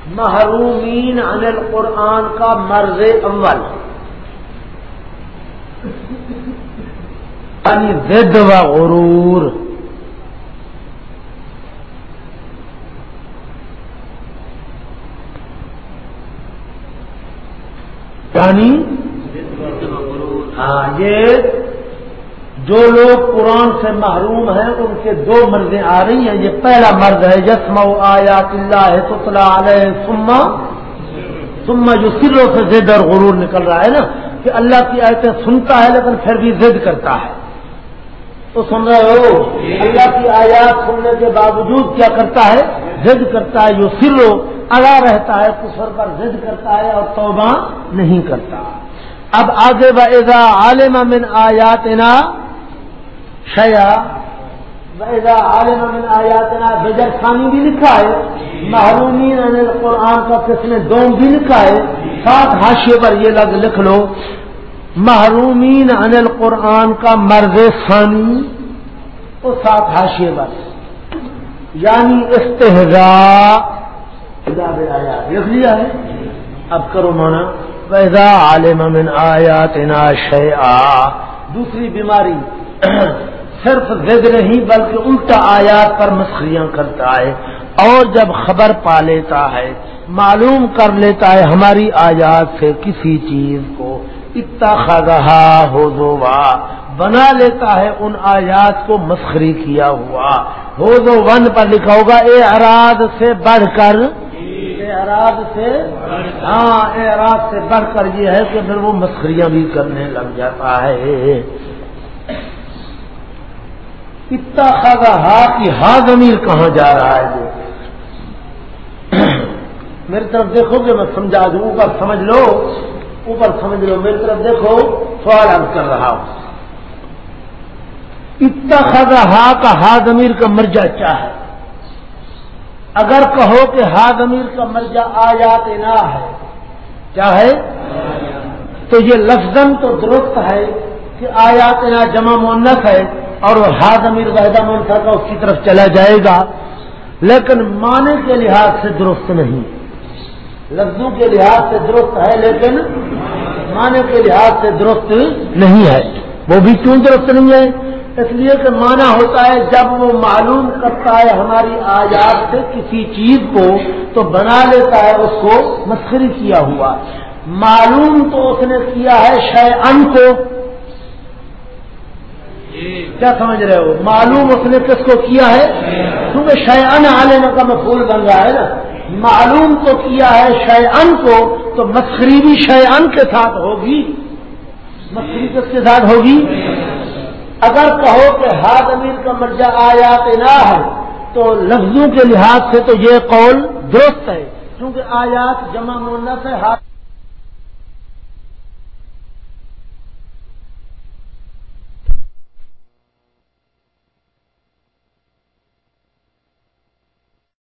محرومین عن القرآن کا مرض اول۔ یعنی و غرور. یعنی ہاں یہ جو لوگ قرآن سے محروم ہیں، ان کے دو مرضیں آ رہی ہیں۔ یہ پہلا مرض ہے یسم آیات اللہ تطلا علیہ سما سما جو سروں سے زد اور غرور نکل رہا ہے نا، کہ اللہ کی آیتیں سنتا ہے لیکن پھر بھی زد کرتا ہے۔ تو سن رہے ہو، اللہ کی آیات سننے کے باوجود کیا کرتا ہے؟ زد کرتا ہے جو سرو اڑا رہتا ہے، کفر پر زد کرتا ہے اور توبہ نہیں کرتا۔ اب آگے بزا عالم من آیاتنا شیا بزا عالم من آیاتنا بجر خانی بھی لکھا ہے، محرومین قرآن کا قسم دوم بھی لکھا ہے۔ ساتھ حاشے پر یہ لگ لکھ لو۔ محرومین انل قرآن کا مرض ثانی، تو ساتھ حاشے پر یعنی استحجا لکھ لیا ہے؟ اب کرو مانا۔ ویزا عالم من آیاتنا شیعہ دوسری بیماری۔ صرف زد نہیں، بلکہ الٹا آیات پر مسخریاں کرتا ہے۔ اور جب خبر پا لیتا ہے، معلوم کر لیتا ہے ہماری آیات سے کسی چیز کو۔ اتنا خزہ ہو دو بنا لیتا ہے ان آیات کو مسخری کیا ہوا۔ ہو دو ون پر لکھا ہوگا اے اراد سے بڑھ کر۔ اعراض سے۔ ہاں اعراض سے بڑھ کر یہ ہے کہ پھر وہ مسخریاں بھی کرنے لگ جاتا ہے۔ اتنا خاصا ہا کی ہا ضمیر کہاں جا رہا ہے جو میری طرف دیکھو گے میں سمجھا دوں اوپر سمجھ لو۔ اوپر سمجھ لو، میری طرف دیکھو، سوال عرض کر رہا ہوں۔ اتنا خاصا ہا کا ہا ضمیر کا مرجع کیا ہے؟ اگر کہو کہ ہاد امیر کا مرجع آیات نہ ہے، کیا ہے؟ تو یہ لفظ تو درست ہے کہ آیات نا جمع مونت ہے اور وہ ہاد امیر وحدہ منفا کا اس کی طرف چلا جائے گا، لیکن معنی کے لحاظ سے درست نہیں۔ لفظوں کے لحاظ سے درست ہے لیکن معنی کے لحاظ سے درست نہیں ہے۔ وہ بھی کیوں درست نہیں ہے؟ اس لیے کہ مانا ہوتا ہے جب وہ معلوم کرتا ہے ہماری آیات سے کسی چیز کو، تو بنا لیتا ہے اس کو مسخری کیا ہوا۔ معلوم تو اس نے کیا ہے شے ان کو۔ کیا سمجھ رہے ہو؟ معلوم اس نے کس کو کیا ہے؟ کیونکہ شے ان آنے کا میں پھول بن رہا ہے نا۔ معلوم تو کیا ہے شے کو تو مسخری بھی کے ساتھ ہوگی؟ مسخری کس کے ساتھ ہوگی؟ اگر کہو کہ ہاتھ امیر کا مرجع آیات نہ ہے، تو لفظوں کے لحاظ سے تو یہ قول درست ہے، کیونکہ آیات جمع مونت ہے، ہاتھ